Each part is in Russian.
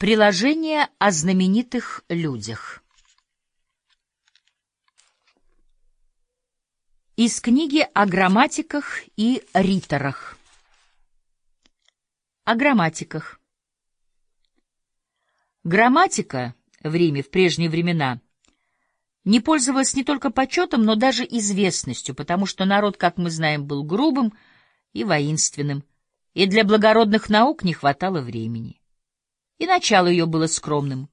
Приложение о знаменитых людях. Из книги о грамматиках и риторах. О грамматиках. Грамматика в Риме в прежние времена не пользовалась не только почетом, но даже известностью, потому что народ, как мы знаем, был грубым и воинственным, и для благородных наук не хватало времени и начало ее было скромным.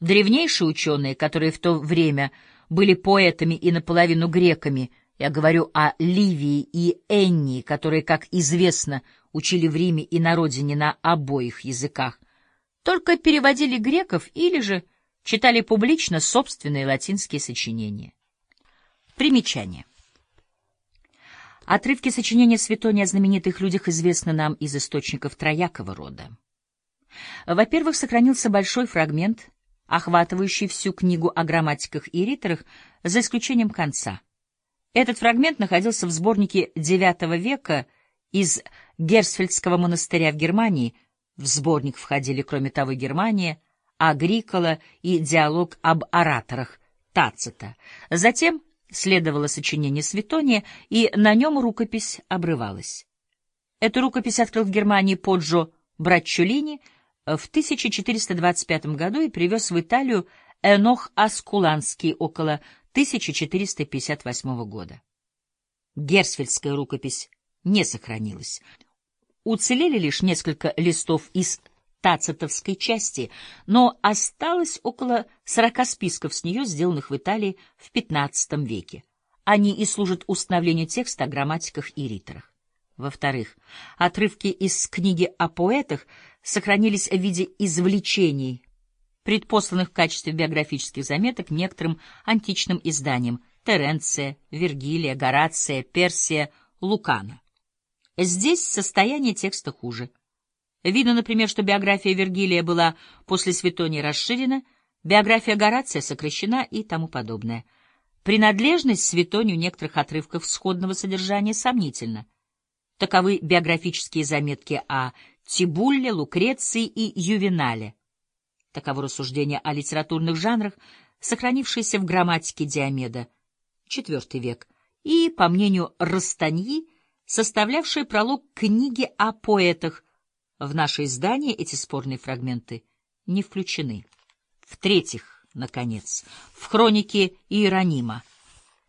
Древнейшие ученые, которые в то время были поэтами и наполовину греками, я говорю о Ливии и Эннии, которые, как известно, учили в Риме и на родине на обоих языках, только переводили греков или же читали публично собственные латинские сочинения. Примечание. Отрывки сочинения Светония о знаменитых людях известны нам из источников троякого рода. Во-первых, сохранился большой фрагмент, охватывающий всю книгу о грамматиках и риторах, за исключением конца. Этот фрагмент находился в сборнике IX века из Герсфельдского монастыря в Германии. В сборник входили, кроме того, Германия, Агрикола и диалог об ораторах Тацита. Затем следовало сочинение Светония, и на нем рукопись обрывалась. Эту рукопись открыл в Германии Поджо Браччолини — в 1425 году и привез в Италию Энох Аскуланский около 1458 года. Герсфельдская рукопись не сохранилась. Уцелели лишь несколько листов из тацитовской части, но осталось около сорока списков с нее, сделанных в Италии в XV веке. Они и служат установлению текста о грамматиках и риторах. Во-вторых, отрывки из книги о поэтах сохранились в виде извлечений, предпосланных в качестве биографических заметок некоторым античным изданиям Теренция, Вергилия, Горация, Персия, Лукана. Здесь состояние текста хуже. Видно, например, что биография Вергилия была после Светония расширена, биография Горация сокращена и тому подобное. Принадлежность Светонию некоторых отрывков сходного содержания сомнительна. Таковы биографические заметки о Тибулле, Лукреции и Ювенале. Таково рассуждение о литературных жанрах, сохранившееся в грамматике Диомеда, IV век, и, по мнению Растаньи, составлявшее пролог книги о поэтах. В наше издание эти спорные фрагменты не включены. В-третьих, наконец, в хронике Иеронима,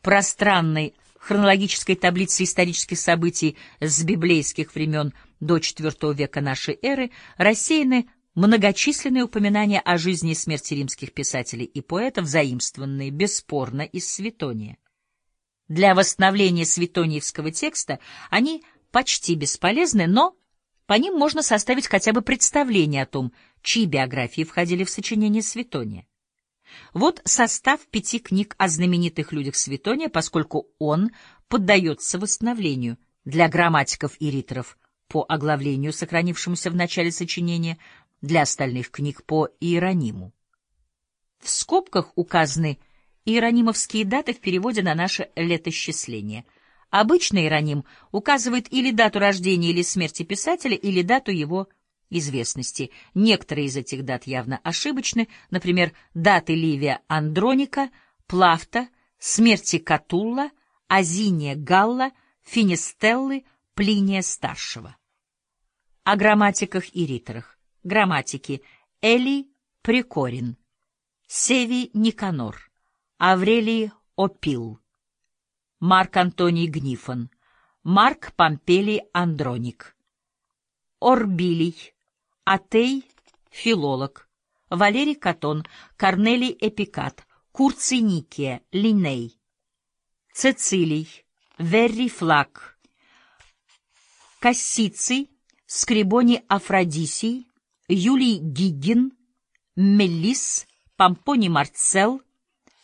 пространной хронологической таблице исторических событий с библейских времен до IV века нашей эры рассеяны многочисленные упоминания о жизни и смерти римских писателей и поэтов, заимствованные бесспорно из Светония. Для восстановления светониевского текста они почти бесполезны, но по ним можно составить хотя бы представление о том, чьи биографии входили в сочинение Светония. Вот состав пяти книг о знаменитых людях Светония, поскольку он поддается восстановлению для грамматиков и риторов по оглавлению, сохранившемуся в начале сочинения, для остальных книг по Иерониму. В скобках указаны иеронимовские даты в переводе на наше летосчисление. Обычно иероним указывает или дату рождения или смерти писателя, или дату его известности. Некоторые из этих дат явно ошибочны, например, даты Ливия Андроника, Плафта, смерти Катулла, Азиния Галла, Финистеллы, Плиния Старшего. О грамматиках и риторах. Грамматики. Эли Прикорин, Севи Никанор, Аврелий Опил, Марк Антоний Гнифон, Марк Помпелий Андроник, Орбилий, Атей — филолог, Валерий Катон, Корнелий Эпикат, Курций Никия, Линей, Цицилий, Верри Флаг, Кассиций, Скрибоний Афродисий, Юлий Гигин, Меллис, Помпоний Марцел,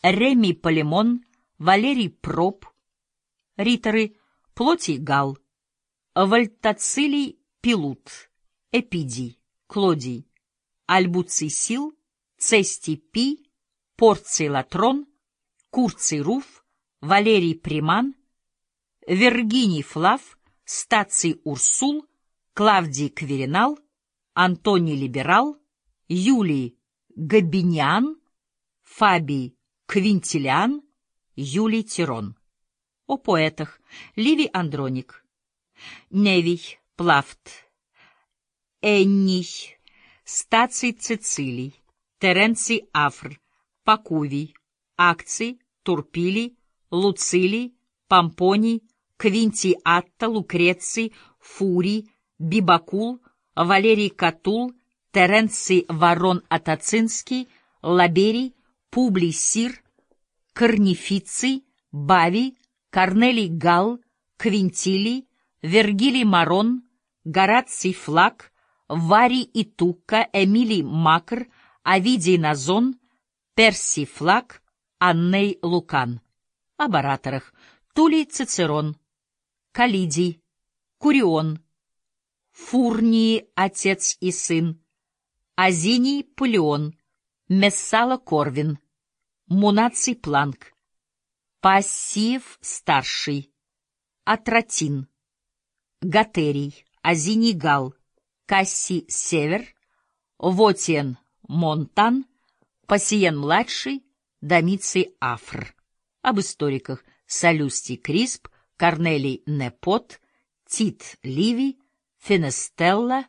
Ремий Полемон, Валерий Проб, риторы Плотий Гал, Вальтацилий Пилут, Эпидий. Клодий, Альбуций Сил, Цестий Пи, Порций Латрон, Курций Руф, Валерий Приман, Вергиний Флав, Стаций Урсул, Клавдий Кверинал, Антоний Либерал, Юлий Габиниан, Фабий Квинтилиан, Юлий Тирон. О поэтах. Ливий Андроник, Невий Плафт, Энний, Стаций Цицилий, Теренций Афр, Пакувий, Акций, Турпилий, Луцилий, Помпоний, Квинтий Атта, Лукреций, Фурий, Бибакул, Валерий Катул, Теренций Ворон Атацинский, Лаберий, Публий Сир, Корнифиций, Бавий, Корнелий Гал, Квинтилий, Вергилий Марон, Гораций Флаг, Варий Итука, Эмилий Макр, Овидий Назон, Персий Флаг, Анней Лукан. Об ораторах Тулей Цицерон, Калидий, Курион, Фурнии отец и сын, Азиний Пулеон, Мессала Корвин, Мунаций Планк, Пассиев Старший, Атратин, Гатерий, Азиний Гал, Касси Север, Вотиен Монтан, Пассиен Младший, Домиций Афр. Об историках Солюстий Крисп, Корнелий Непот, Тит Ливий, Фенестелла,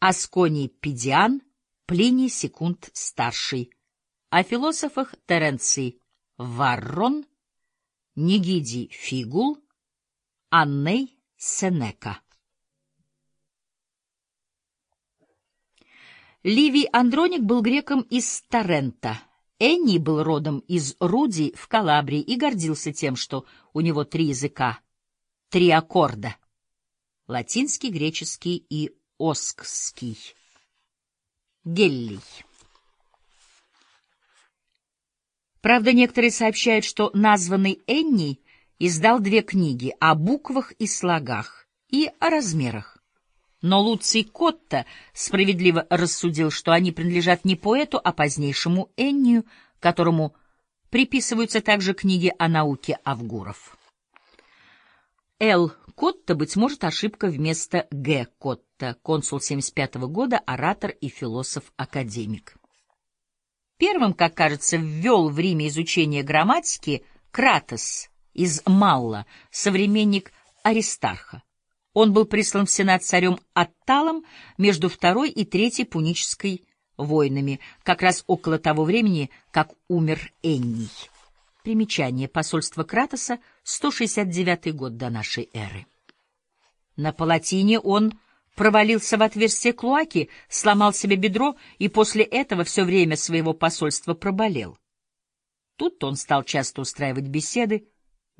Асконий Педиан, Плиний Секунд Старший. О философах Теренций Варрон, Нигидий Фигул, Анней Сенека. Ливий Андроник был греком из Тарента. Энни был родом из Руди в Калабрии и гордился тем, что у него три языка, три аккорда — латинский, греческий и оскский. Геллий. Правда, некоторые сообщают, что названный Энни издал две книги о буквах и слогах и о размерах. Но Луций Котта справедливо рассудил, что они принадлежат не поэту, а позднейшему Эннию, которому приписываются также книги о науке Авгуров. Л. Котта, быть может, ошибка вместо Г. Котта, консул 75 -го года, оратор и философ-академик. Первым, как кажется, ввел в Риме изучение грамматики Кратос из Малла, современник Аристарха. Он был прислан в Сенат царем Атталом между второй и третьей пунической войнами, как раз около того времени, как умер Энний. Примечание. Посольство Кратоса, 169 год до нашей эры. На палатине он провалился в отверстие клоаки, сломал себе бедро и после этого все время своего посольства проболел. Тут он стал часто устраивать беседы,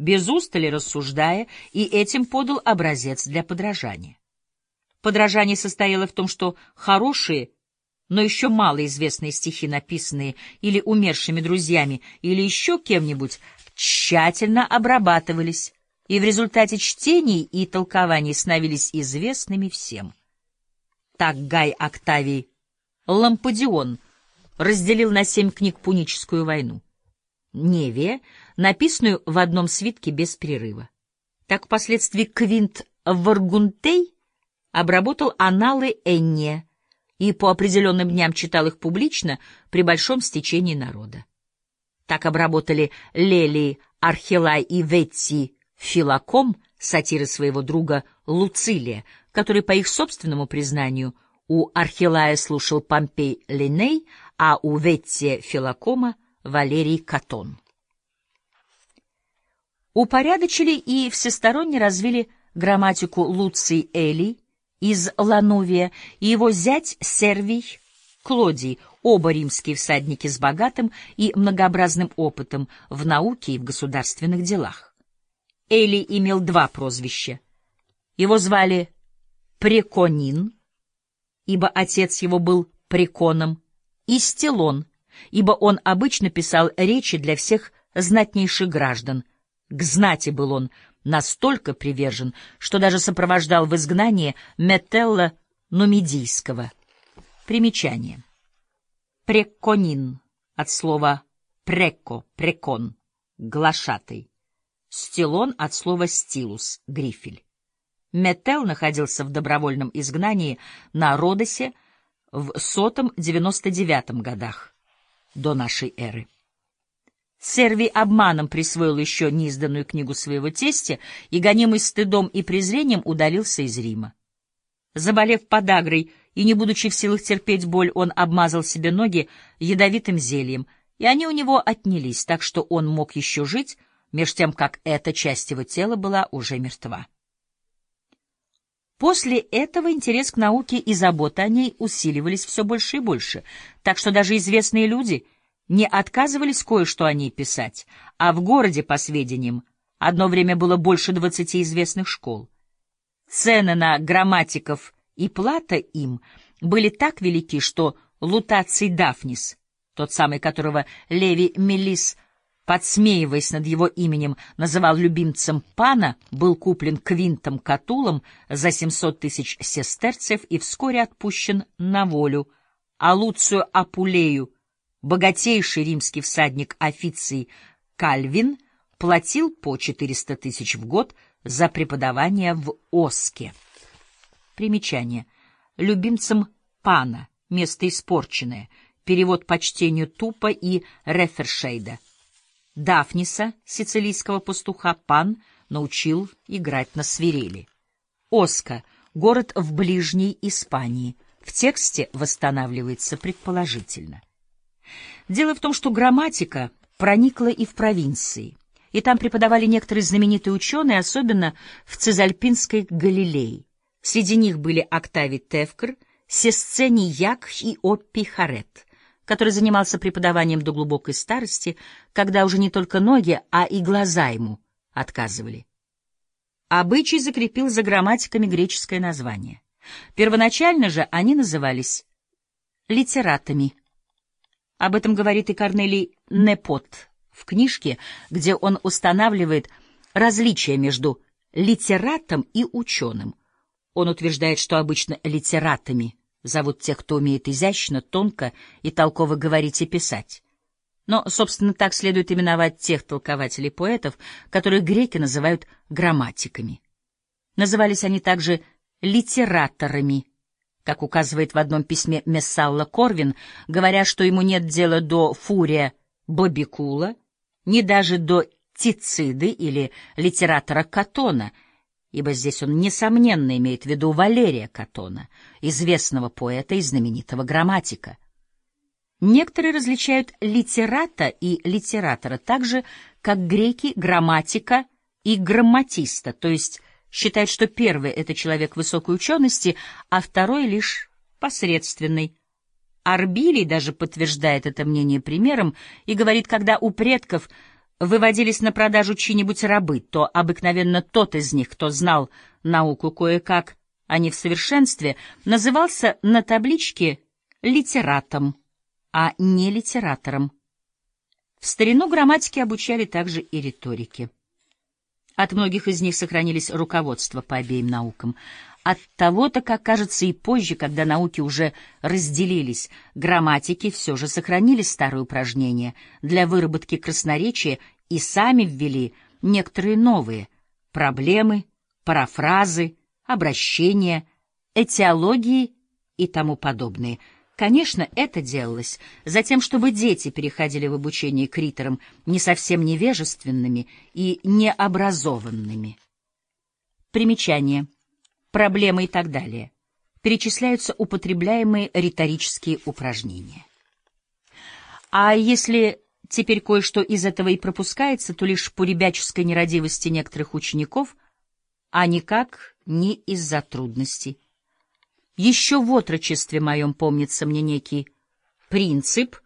без устали рассуждая, и этим подал образец для подражания. Подражание состояло в том, что хорошие, но еще малоизвестные стихи, написанные или умершими друзьями, или еще кем-нибудь, тщательно обрабатывались, и в результате чтений и толкований становились известными всем. Так Гай Октавий Лампадион разделил на семь книг Пуническую войну. Неве, написанную в одном свитке без перерыва. Так впоследствии Квинт Варгунтей обработал аналы Энния и по определенным дням читал их публично при большом стечении народа. Так обработали Лелий, Архилай и Ветти Филаком сатиры своего друга Луцилия, который, по их собственному признанию, у Архилая слушал Помпей Линей, а у Ветти Филакома Валерий Катон. Упорядочили и всесторонне развили грамматику Луций Элий из Лановия и его зять Сервий Клодий, оба римские всадники с богатым и многообразным опытом в науке и в государственных делах. Элий имел два прозвища. Его звали Преконин, ибо отец его был Преконом, и Стелон, ибо он обычно писал речи для всех знатнейших граждан. К знати был он настолько привержен, что даже сопровождал в изгнании Метелла Нумидийского. Примечание. Преконин от слова преко, прекон, глашатый. Стилон от слова стилус, грифель. Метел находился в добровольном изгнании на Родосе, в 199 годах до нашей эры. Сервий обманом присвоил еще неизданную книгу своего тестя и, гонимый стыдом и презрением, удалился из Рима. Заболев подагрой и не будучи в силах терпеть боль, он обмазал себе ноги ядовитым зельем, и они у него отнялись, так что он мог еще жить, меж тем, как эта часть его тела была уже мертва. После этого интерес к науке и забота о ней усиливались все больше и больше, так что даже известные люди — не отказывались кое-что о ней писать, а в городе, по сведениям, одно время было больше двадцати известных школ. Цены на грамматиков и плата им были так велики, что Лутаций Дафнис, тот самый, которого Леви Мелис, подсмеиваясь над его именем, называл любимцем пана, был куплен Квинтом Катулом за 700 тысяч сестерцев и вскоре отпущен на волю, а Луцию Апулею — Богатейший римский всадник Официй Кальвин платил по 400 тысяч в год за преподавание в Оске. Примечание. Любимцем пана, место испорченное, перевод по чтению Тупа и Рефершейда. Дафниса, сицилийского пастуха, пан научил играть на свирели. Оска — город в ближней Испании. В тексте восстанавливается предположительно. Дело в том, что грамматика проникла и в провинции, и там преподавали некоторые знаменитые ученые, особенно в Цезальпинской Галилее. Среди них были Октавий Тевкр, Сесцений Як и Оппи Харет, который занимался преподаванием до глубокой старости, когда уже не только ноги, а и глаза ему отказывали. Обычай закрепил за грамматиками греческое название. Первоначально же они назывались литератами — об этом говорит и Корнелий Непот в книжке, где он устанавливает различия между литератом и ученым. Он утверждает, что обычно литератами зовут тех, кто умеет изящно, тонко и толково говорить и писать. Но, собственно, так следует именовать тех толкователей поэтов, которых греки называют грамматиками. Назывались они также литераторами, как указывает в одном письме Мессалла Корвин, говоря, что ему нет дела до Фурия Бобикула, ни даже до Тициды или литератора Катона, ибо здесь он, несомненно, имеет в виду Валерия Катона, известного поэта и знаменитого грамматика. Некоторые различают литерата и литератора так же, как греки грамматика и грамматиста, то есть считает, что первый — это человек высокой учености, а второй — лишь посредственный. Арбилий даже подтверждает это мнение примером и говорит, когда у предков выводились на продажу чьи-нибудь рабы, то обыкновенно тот из них, кто знал науку кое-как, а не в совершенстве, назывался на табличке литератом, а не литератором. В старину грамматики обучали также и риторике. От многих из них сохранились руководства по обеим наукам. От того-то, как кажется, и позже, когда науки уже разделились, грамматики все же сохранили старые упражнения для выработки красноречия и сами ввели некоторые новые проблемы, парафразы, обращения, этиологии и тому подобные — Конечно, это делалось за тем, чтобы дети переходили в обучение к риторам не совсем невежественными и необразованными. Примечание. Проблемы и так далее. Перечисляются употребляемые риторические упражнения. А если теперь кое-что из этого и пропускается, то лишь по ребяческой нерадивости некоторых учеников, а никак не из-за трудностей. Еще в отрочестве моем помнится мне некий принцип,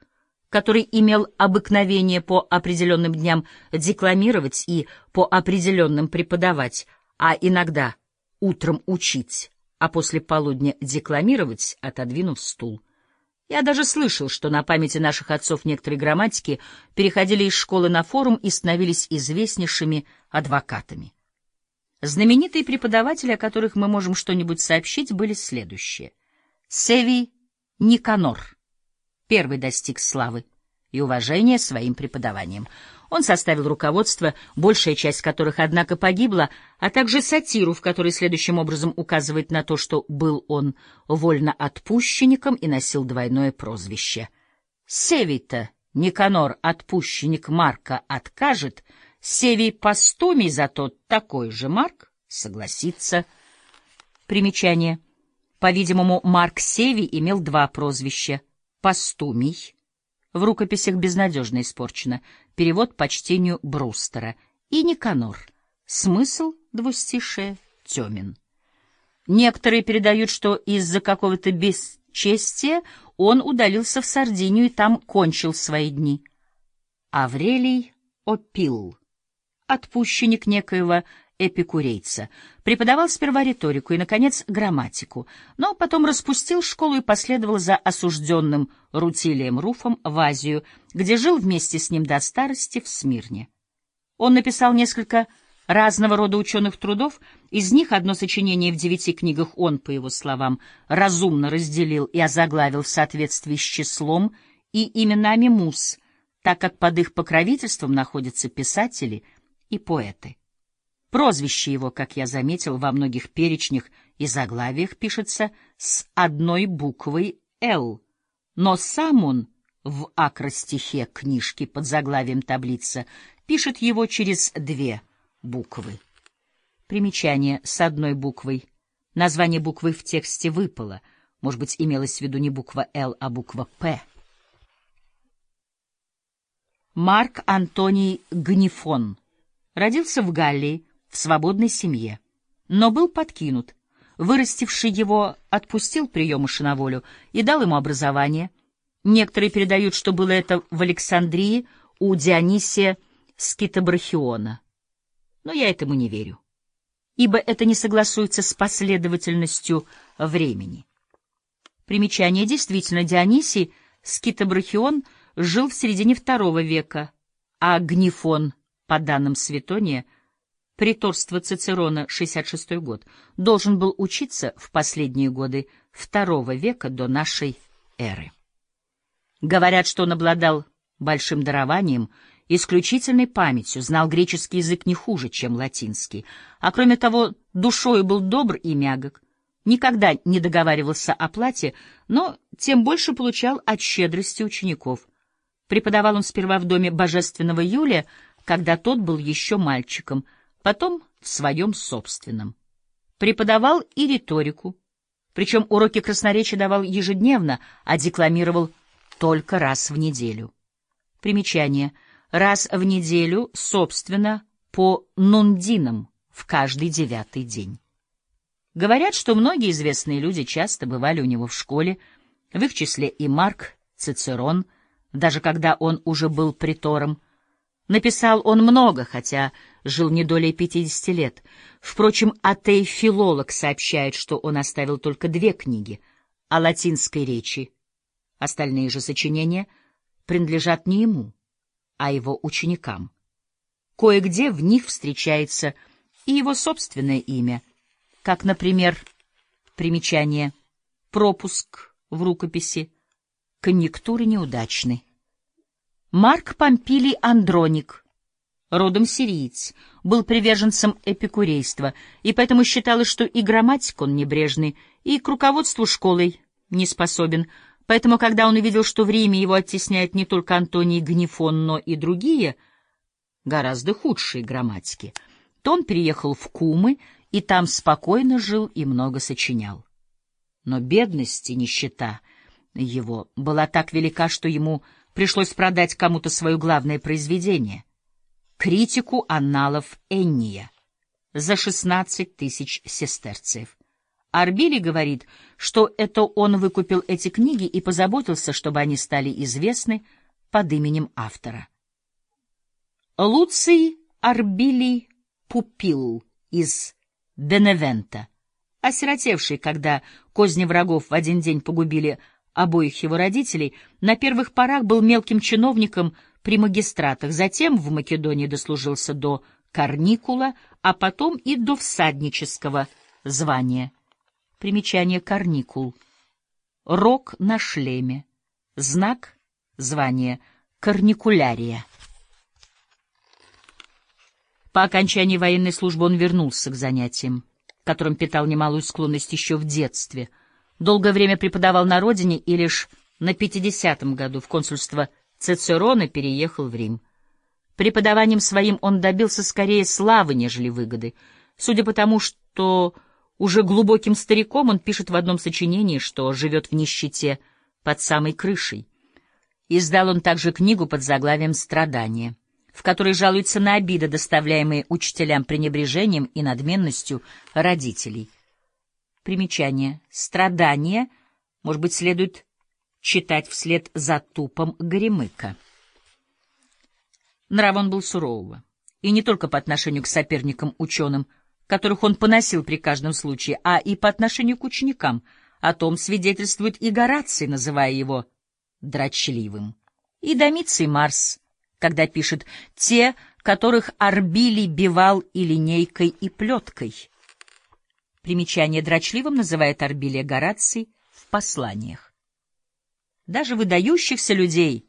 который имел обыкновение по определенным дням декламировать и по определенным преподавать, а иногда утром учить, а после полудня декламировать, отодвинув стул. Я даже слышал, что на памяти наших отцов некоторые грамматики переходили из школы на форум и становились известнейшими адвокатами. Знаменитые преподаватели, о которых мы можем что-нибудь сообщить, были следующие. Севий Никанор. Первый достиг славы и уважения своим преподаванием. Он составил руководство, большая часть которых, однако, погибла, а также сатиру, в которой следующим образом указывает на то, что был он вольноотпущенником и носил двойное прозвище. Севита Никанор, отпущенник Марка, откажет, Севий Постумий зато такой же Марк согласится. Примечание. По-видимому, Марк Севий имел два прозвища — Постумий, в рукописях безнадежно испорчено, перевод по чтению Брустера, и Никанор, смысл двустишия темен. Некоторые передают, что из-за какого-то бесчестия он удалился в Сардинию и там кончил свои дни. Аврелий Опил, отпущенник некоего эпикурейца, преподавал сперва риторику и, наконец, грамматику, но потом распустил школу и последовал за осужденным Рутилием Руфом в Азию, где жил вместе с ним до старости в Смирне. Он написал несколько разного рода ученых трудов, из них одно сочинение в девяти книгах он, по его словам, разумно разделил и озаглавил в соответствии с числом и именами мус, так как под их покровительством находятся писатели и поэты. Прозвище его, как я заметил, во многих перечнях и заглавиях пишется с одной буквой «Л», но сам он в акростихе книжки под заглавием таблица пишет его через две буквы. Примечание с одной буквой. Название буквы в тексте выпало. Может быть, имелось в виду не буква «Л», а буква «П». Марк Антоний Гнифон родился в Галлии, в свободной семье, но был подкинут. Вырастивший его отпустил приемыша на волю и дал ему образование. Некоторые передают, что было это в Александрии у Дионисия Скитобрахиона. Но я этому не верю, ибо это не согласуется с последовательностью времени. Примечание. Действительно, Дионисий Скитобрахион жил в середине второго века, а Гнифон, по данным Светония, приторство Цицерона, 66 год, должен был учиться в последние годы II века до нашей эры. Говорят, что он обладал большим дарованием, исключительной памятью, знал греческий язык не хуже, чем латинский, а кроме того, душою был добр и мягок, никогда не договаривался о плате, но тем больше получал от щедрости учеников. Преподавал он сперва в доме божественного Юлия, когда тот был еще мальчиком — потом в своем собственном. Преподавал и риторику, причем уроки красноречия давал ежедневно, а декламировал только раз в неделю. Примечание. Раз в неделю, собственно, по нундинам в каждый девятый день. Говорят, что многие известные люди часто бывали у него в школе, в их числе и Марк Цицерон, даже когда он уже был притором. Написал он много, хотя жил не долей пятидесяти лет. Впрочем, атей-филолог сообщает, что он оставил только две книги о латинской речи. Остальные же сочинения принадлежат не ему, а его ученикам. Кое-где в них встречается и его собственное имя, как, например, примечание «Пропуск в рукописи», «Конъюнктуры неудачны». Марк Помпилий Андроник — родом сириец, был приверженцем эпикурейства, и поэтому считалось, что и грамматик он небрежный, и к руководству школой не способен. Поэтому, когда он увидел, что в Риме его оттесняет не только Антоний Гнифон, но и другие, гораздо худшие грамматики, то он переехал в Кумы и там спокойно жил и много сочинял. Но бедность и нищета его была так велика, что ему пришлось продать кому-то свое главное произведение — критику анналов Энния за 16 тысяч сестерцев. Арбили говорит, что это он выкупил эти книги и позаботился, чтобы они стали известны под именем автора. Луций Арбилий Пупил из Беневента, осиротевший, когда козни врагов в один день погубили обоих его родителей, на первых порах был мелким чиновником при магистратах, затем в Македонии дослужился до карникула, а потом и до всаднического звания. Примечание карникул. Рог на шлеме. Знак звания карникулярия. По окончании военной службы он вернулся к занятиям, которым питал немалую склонность еще в детстве. Долгое время преподавал на родине и лишь на 50-м году в консульство Цицерона переехал в Рим. Преподаванием своим он добился скорее славы, нежели выгоды. Судя по тому, что уже глубоким стариком он пишет в одном сочинении, что живет в нищете под самой крышей. Издал он также книгу под заглавием «Страдания», в которой жалуется на обиды, доставляемые учителям пренебрежением и надменностью родителей. Примечание. «Страдания», может быть, следует читать вслед за тупом Горемыка. Нрав он был сурового, и не только по отношению к соперникам-ученым, которых он поносил при каждом случае, а и по отношению к ученикам. О том свидетельствует и Гораций, называя его дрочливым. И Домиций Марс, когда пишет «те, которых Арбили бивал и линейкой, и плеткой». Примечание дрочливым называет Арбилия Гораций в посланиях. Даже выдающихся людей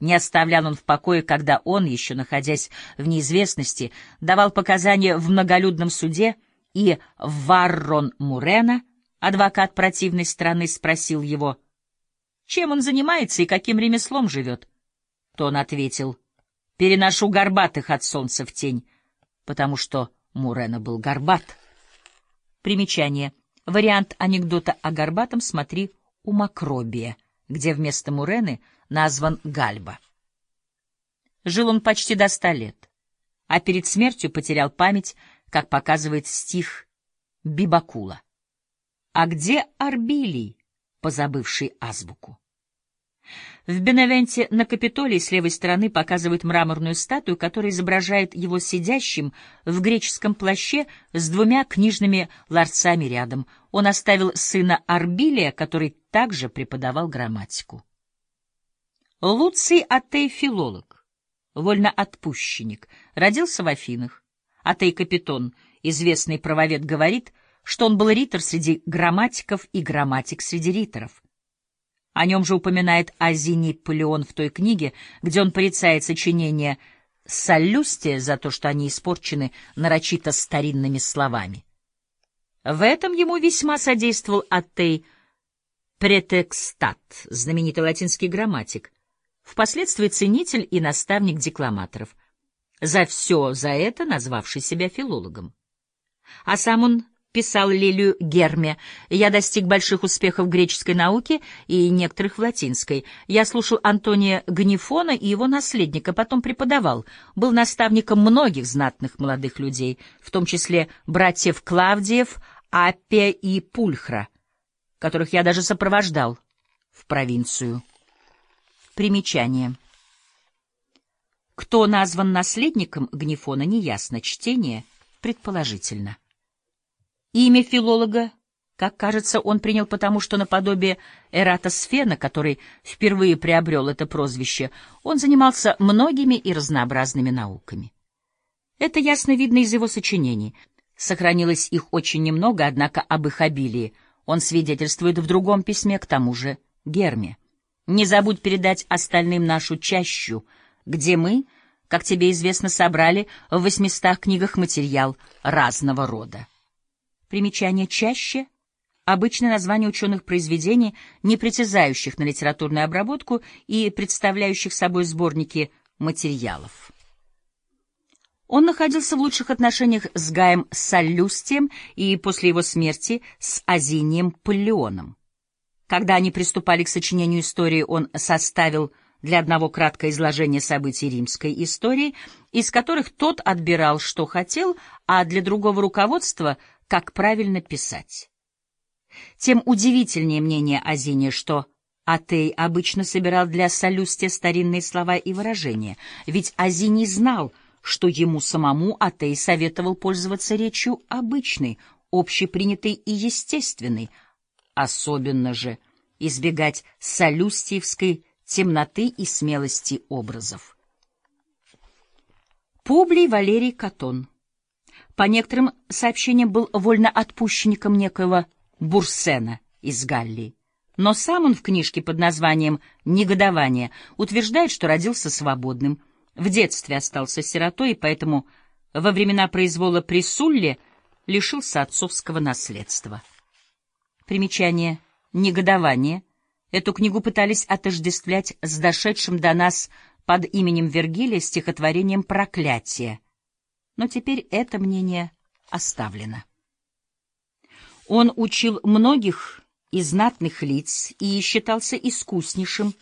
не оставлял он в покое, когда он, еще находясь в неизвестности, давал показания в многолюдном суде, и Варрон Мурена, адвокат противной стороны, спросил его, чем он занимается и каким ремеслом живет. То он ответил, переношу горбатых от солнца в тень, потому что Мурена был горбат. Примечание. Вариант анекдота о горбатом смотри у Макробия где вместо Мурены назван Гальба. Жил он почти до ста лет, а перед смертью потерял память, как показывает стих Бибакула. А где Арбилий, позабывший азбуку? В Беневенте на Капитолии с левой стороны показывают мраморную статую, которая изображает его сидящим в греческом плаще с двумя книжными ларцами рядом. Он оставил сына Арбилия, который также преподавал грамматику. Луций Атей — филолог, вольноотпущенник, родился в Афинах. Атей Капитон, известный правовед, говорит, что он был ритор среди грамматиков и грамматик среди риторов. О нем же упоминает Азиний Полеон в той книге, где он порицает сочинения Солюстия за то, что они испорчены нарочито старинными словами. В этом ему весьма содействовал Аттей Претекстат, знаменитый латинский грамматик, впоследствии ценитель и наставник декламаторов, за все за это назвавший себя филологом. А сам он писал Лилию Герме, я достиг больших успехов в греческой науке и некоторых в латинской. Я слушал Антония Гнифона и его наследника, потом преподавал, был наставником многих знатных молодых людей, в том числе братьев Клавдиев, Аппия и Пульхра, которых я даже сопровождал в провинцию. Примечание. Кто назван наследником Гнифона, неясно, чтение предположительно. Имя филолога, как кажется, он принял потому, что наподобие Эратосфена, который впервые приобрел это прозвище, он занимался многими и разнообразными науками. Это ясно видно из его сочинений. Сохранилось их очень немного, однако об их обилии он свидетельствует в другом письме к тому же Герме. «Не забудь передать остальным нашу чащу, где мы, как тебе известно, собрали в восьмистах книгах материал разного рода». Примечание чаще — обычное название ученых произведений, не притязающих на литературную обработку и представляющих собой сборники материалов. Он находился в лучших отношениях с Гаем Саллюстием и после его смерти с Азинием Паллионом. Когда они приступали к сочинению истории, он составил для одного краткое изложение событий римской истории, из которых тот отбирал, что хотел, а для другого руководства — как правильно писать. Тем удивительнее мнение о Зине, что Атей обычно собирал для Солюстия старинные слова и выражения, ведь Азиний знал, что ему самому Атей советовал пользоваться речью обычной, общепринятой и естественной, особенно же избегать солюстиевской темноты и смелости образов. Публий Валерий Катон по некоторым сообщениям, был вольноотпущенником некоего Бурсена из Галлии. Но сам он в книжке под названием «Негодование» утверждает, что родился свободным, в детстве остался сиротой и поэтому во времена произвола при Сулле лишился отцовского наследства. Примечание «Негодование» Эту книгу пытались отождествлять с дошедшим до нас под именем Вергилия стихотворением «Проклятие». Но теперь это мнение оставлено. Он учил многих из знатных лиц и считался искуснейшим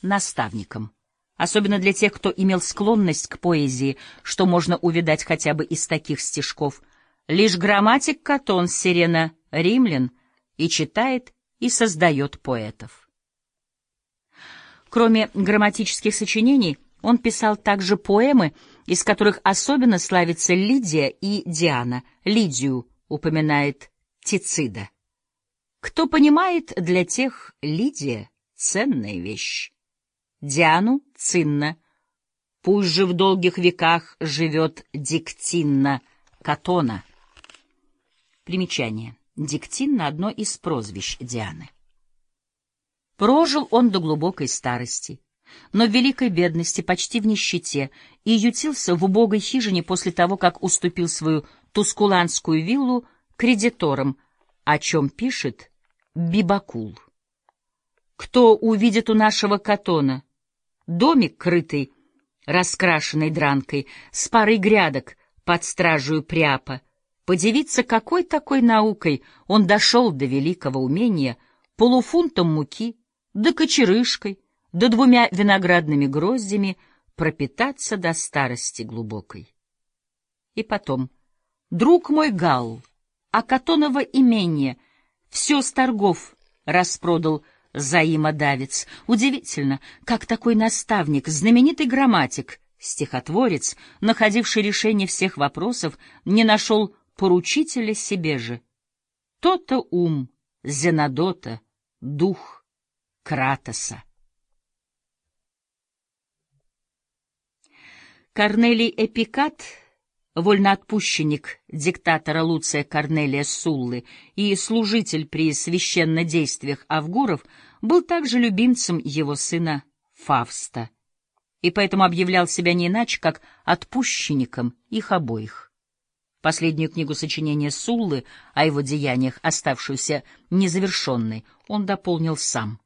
наставником, особенно для тех, кто имел склонность к поэзии, что можно увидать хотя бы из таких стишков. Лишь грамматик Катон Сирена римлян и читает, и создает поэтов. Кроме грамматических сочинений, он писал также поэмы, из которых особенно славятся Лидия и Диана. Лидию упоминает Тицида. Кто понимает, для тех Лидия — ценная вещь. Диану — цинна. Пусть же в долгих веках живет Диктинна Катона. Примечание. Диктинна — одно из прозвищ Дианы. Прожил он до глубокой старости, но в великой бедности, почти в нищете, и ютился в убогой хижине после того, как уступил свою тускуланскую виллу кредиторам, о чем пишет Бибакул. Кто увидит у нашего катона домик крытый, раскрашенный дранкой, с парой грядок под стражую пряпа, подивиться, какой такой наукой он дошел до великого умения полуфунтом муки, да кочерышкой, да двумя виноградными гроздями пропитаться до старости глубокой. И потом, друг мой Гал, а Катонова имение все с торгов распродал взаимодавец. Удивительно, как такой наставник, знаменитый грамматик, стихотворец, находивший решение всех вопросов, не нашел поручителя себе же. То-то ум, Зенодота, дух — Кратоса. Корнелий Эпикат, вольноотпущенник диктатора Луция Корнелия Суллы и служитель при священнодействиях Авгуров, был также любимцем его сына Фавста, и поэтому объявлял себя не иначе, как отпущенником их обоих. Последнюю книгу сочинения Суллы о его деяниях, оставшуюся незавершенной, он дополнил сам.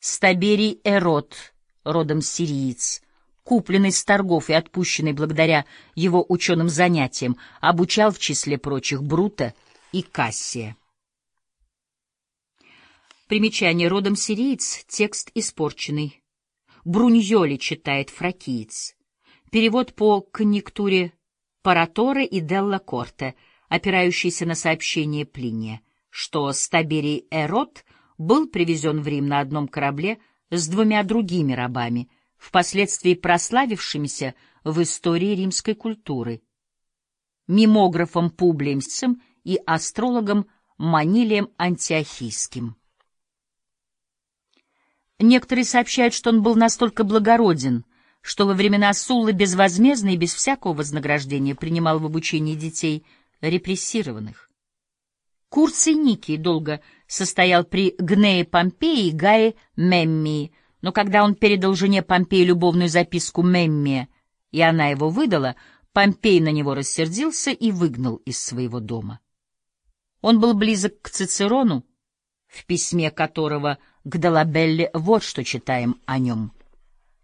Стаберий Эрот, родом сириец, купленный с торгов и отпущенный благодаря его ученым занятиям, обучал в числе прочих Брута и Кассия. Примечание родом сириец, текст испорченный. Бруньоли читает фракиец. Перевод по конъюнктуре Параторе и Делла Корте, опирающийся на сообщение Плиния, что Стаберий Эрот был привезен в Рим на одном корабле с двумя другими рабами, впоследствии прославившимися в истории римской культуры, мимографом Публиемсом и астрологом Манилием Антиохийским. Некоторые сообщают, что он был настолько благороден, что во времена Суллы безвозмездно и без всякого вознаграждения принимал в обучении детей репрессированных. Курций Никий долго состоял при Гнее Помпеи и Гае Меммии, но когда он передал жене Помпеи любовную записку Меммия, и она его выдала, Помпей на него рассердился и выгнал из своего дома. Он был близок к Цицерону, в письме которого к Долабелле вот что читаем о нем.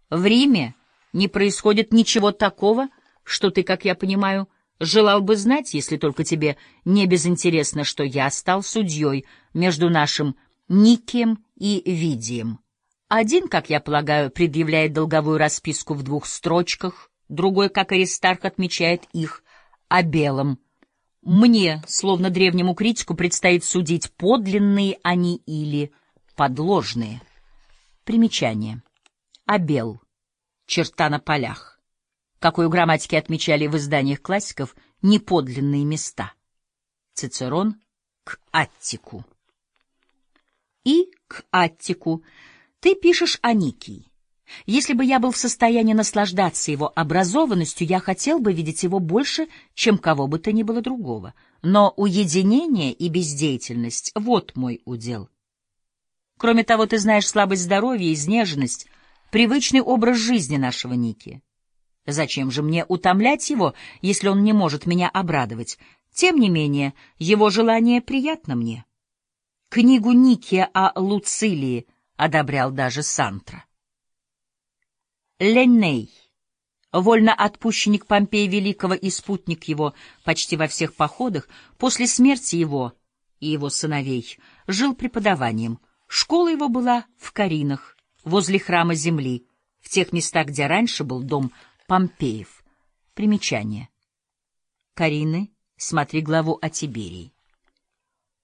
«В Риме не происходит ничего такого, что ты, как я понимаю, Желал бы знать, если только тебе не безинтересно, что я стал судьей между нашим Никием и Видием. Один, как я полагаю, предъявляет долговую расписку в двух строчках, другой, как Аристарх, отмечает их о белом. Мне, словно древнему критику, предстоит судить, подлинные они или подложные. Примечание. Обел. Черта на полях какой у грамматики отмечали в изданиях классиков, неподлинные места. Цицерон к Аттику. И к Аттику ты пишешь о Никии. Если бы я был в состоянии наслаждаться его образованностью, я хотел бы видеть его больше, чем кого бы то ни было другого. Но уединение и бездеятельность — вот мой удел. Кроме того, ты знаешь слабость здоровья, изнеженность, привычный образ жизни нашего Ники. Зачем же мне утомлять его, если он не может меня обрадовать? Тем не менее, его желание приятно мне. Книгу Никия о Луцилии одобрял даже Сантра. Ленней, вольноотпущенник Помпея Великого и спутник его почти во всех походах, после смерти его и его сыновей, жил преподаванием. Школа его была в Каринах, возле храма земли, в тех местах, где раньше был дом Помпеев. Примечание. Карины, смотри главу о Тиберии.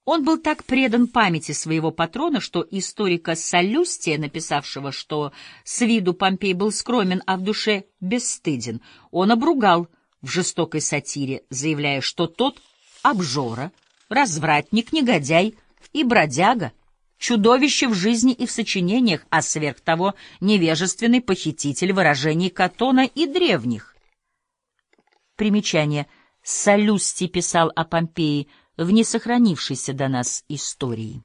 Он был так предан памяти своего патрона, что историка Солюстия, написавшего, что с виду Помпей был скромен, а в душе бесстыден, он обругал в жестокой сатире, заявляя, что тот обжора, развратник, негодяй и бродяга, чудовище в жизни и в сочинениях, а сверх того невежественный похититель выражений Катона и древних. Примечание. Солюстий писал о Помпеи — в несохранившейся до нас истории.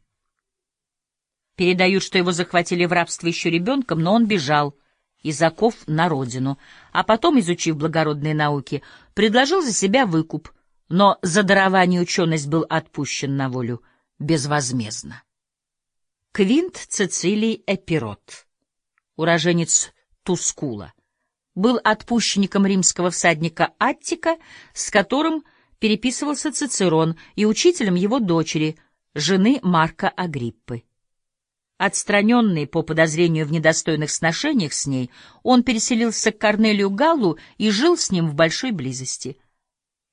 Передают, что его захватили в рабство еще ребенком, но он бежал из оков на родину, а потом, изучив благородные науки, предложил за себя выкуп, но за дарование ученость был отпущен на волю безвозмездно. Квинт Цицилий Эпирот, уроженец Тускула, был отпущенником римского всадника Аттика, с которым переписывался Цицерон и учителем его дочери, жены Марка Агриппы. Отстраненный по подозрению в недостойных сношениях с ней, он переселился к Корнелию Галлу и жил с ним в большой близости.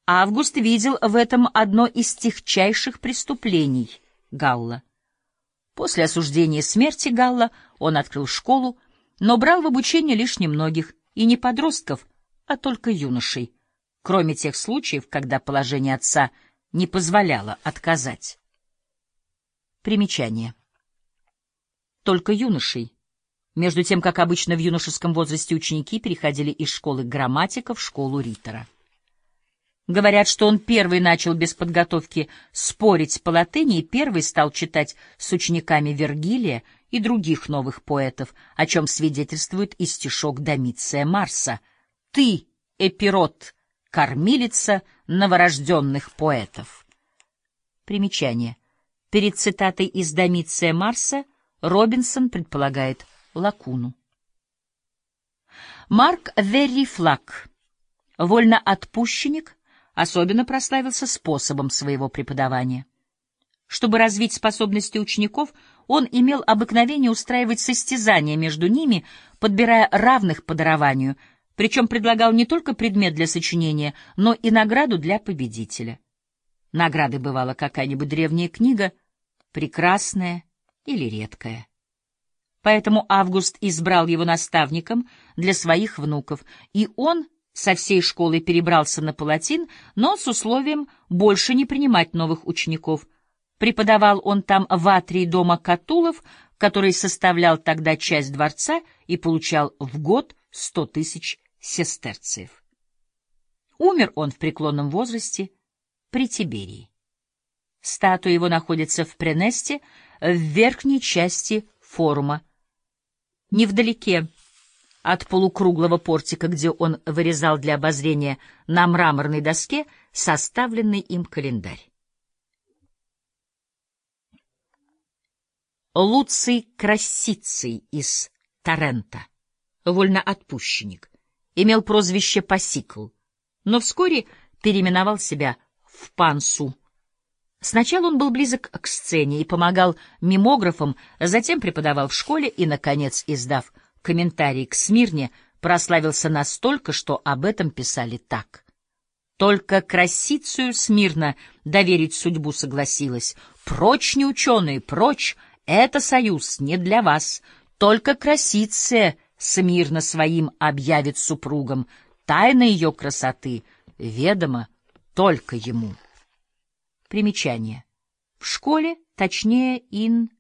Август видел в этом одно из техчайших преступлений Галла. После осуждения смерти Галла он открыл школу, но брал в обучение лишь немногих, и не подростков, а только юношей кроме тех случаев, когда положение отца не позволяло отказать. Примечание. Только юношей. Между тем, как обычно в юношеском возрасте ученики переходили из школы грамматика в школу ритора. Говорят, что он первый начал без подготовки спорить по латыни и первый стал читать с учениками Вергилия и других новых поэтов, о чем свидетельствует и стишок Домиция Марса. «Ты, Эпирот, кормилица новорожденных поэтов. Примечание. Перед цитатой из Домиция Марса Робинсон предполагает лакуну. Марк Веррифлак, вольноотпущенник, особенно прославился способом своего преподавания. Чтобы развить способности учеников, он имел обыкновение устраивать состязания между ними, подбирая равных по дарованию — причем предлагал не только предмет для сочинения, но и награду для победителя. Наградой бывала какая-нибудь древняя книга, прекрасная или редкая. Поэтому Август избрал его наставником для своих внуков, и он со всей школы перебрался на Палатин, но с условием больше не принимать новых учеников. Преподавал он там в атрии дома Катулов, который составлял тогда часть дворца и получал в год сто тысяч сестерциев. Умер он в преклонном возрасте при Тиберии. Статуя его находится в Пренесте, в верхней части форума, невдалеке от полукруглого портика, где он вырезал для обозрения на мраморной доске составленный им календарь. Луций Красиций из Тарента, вольноотпущенник, имел прозвище Пасикл, но вскоре переименовал себя в Пансу. Сначала он был близок к сцене и помогал мимографам, затем преподавал в школе и, наконец, издав комментарий к Смирне, прославился настолько, что об этом писали так. Только красицию смирно доверить судьбу согласилась. Прочь, не ученые, прочь, это союз не для вас. Только красиция смирно своим объявит супругам, тайна ее красоты ведома только ему. Примечание. В школе, точнее, ин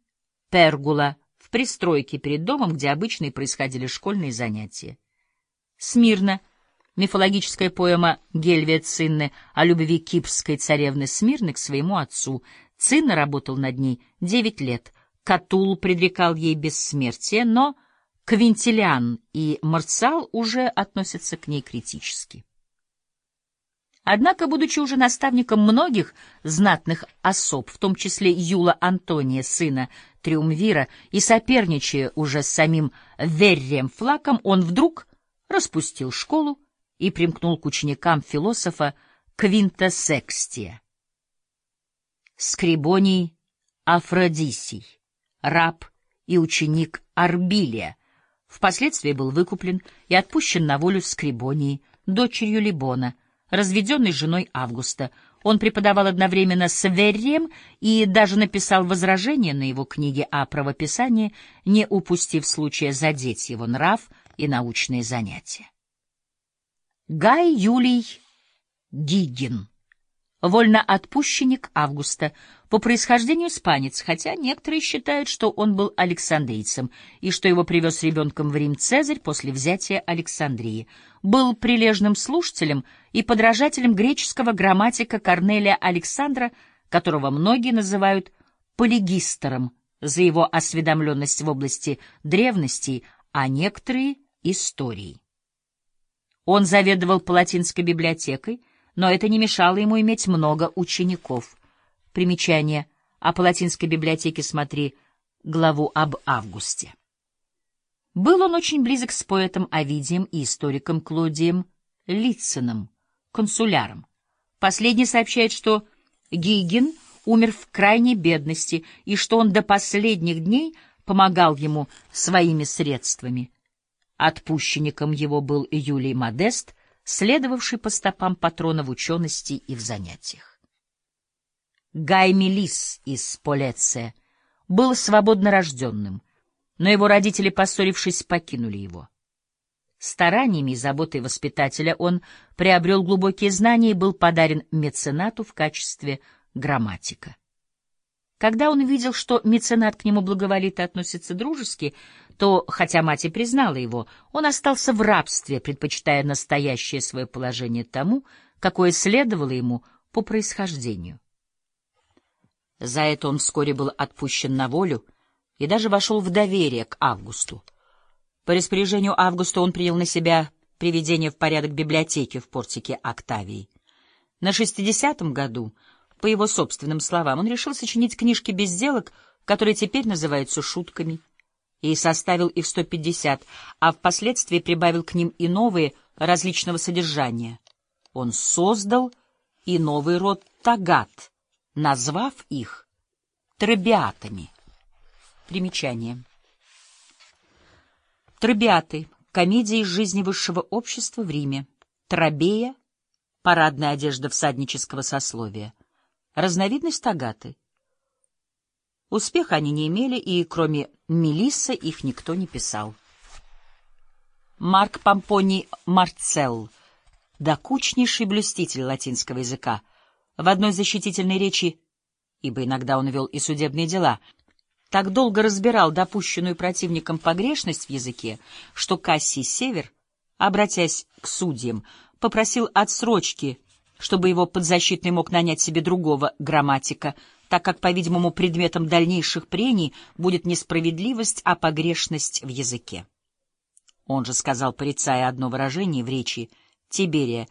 пергула, в пристройке перед домом, где обычно и происходили школьные занятия. Смирно. Мифологическая поэма Гельвия Цинны о любви кипрской царевны Смирны к своему отцу. Цинна работал над ней девять лет. Катул предрекал ей бессмертие, но Квинтилиан и Марциал уже относятся к ней критически. Однако, будучи уже наставником многих знатных особ, в том числе Юла Антония, сына Триумвира, и соперничая уже с самим Веррием Флаком, он вдруг распустил школу и примкнул к ученикам философа Квинта Секстия. Скрибоний Афродисий, раб и ученик Арбилия, впоследствии был выкуплен и отпущен на волю Скрибонии, дочерью Либона, разведенной женой Августа. Он преподавал одновременно с Веррием и даже написал возражение на его книге о правописании, не упустив случая задеть его нрав и научные занятия. Гай Юлий Гигин вольноотпущенник Августа, по происхождению испанец, хотя некоторые считают, что он был александрийцем и что его привез ребенком в Рим Цезарь после взятия Александрии. Был прилежным слушателем и подражателем греческого грамматика Корнелия Александра, которого многие называют полигистором за его осведомленность в области древностей, а некоторые — истории. Он заведовал Палатинской библиотекой — но это не мешало ему иметь много учеников. Примечание. О Палатинской библиотеке смотри главу об Августе. Был он очень близок с поэтом Овидием и историком Клодием Литценом, консуляром. Последний сообщает, что Гигин умер в крайней бедности и что он до последних дней помогал ему своими средствами. Отпущенником его был Юлий Модест — следовавший по стопам патрона в учености и в занятиях. Гай Мелис из Полеция был свободно рожденным, но его родители, поссорившись, покинули его. Стараниями и заботой воспитателя он приобрел глубокие знания и был подарен меценату в качестве грамматика. Когда он видел, что меценат к нему благоволит и относится дружески, то, хотя мать и признала его, он остался в рабстве, предпочитая настоящее свое положение тому, какое следовало ему по происхождению. За это он вскоре был отпущен на волю и даже вошел в доверие к Августу. По распоряжению Августа он принял на себя приведение в порядок библиотеки в портике Октавии. На шестидесятом году по его собственным словам, он решил сочинить книжки безделок, которые теперь называются шутками, и составил их 150, а впоследствии прибавил к ним и новые различного содержания. Он создал и новый род тагат, назвав их трабиатами. Примечание. Трабиаты — комедия из жизни высшего общества в Риме. Трабея — парадная одежда всаднического сословия — разновидность агаты. Успеха они не имели, и кроме Мелисса их никто не писал. Марк Помпоний Марцелл, докучнейший блюститель латинского языка, в одной защитительной речи, ибо иногда он вел и судебные дела, так долго разбирал допущенную противником погрешность в языке, что Кассий Север, обратясь к судьям, попросил отсрочки чтобы его подзащитный мог нанять себе другого грамматика, так как, по-видимому, предметом дальнейших прений будет несправедливость, а погрешность в языке. Он же сказал, порицая одно выражение в речи Тиберия,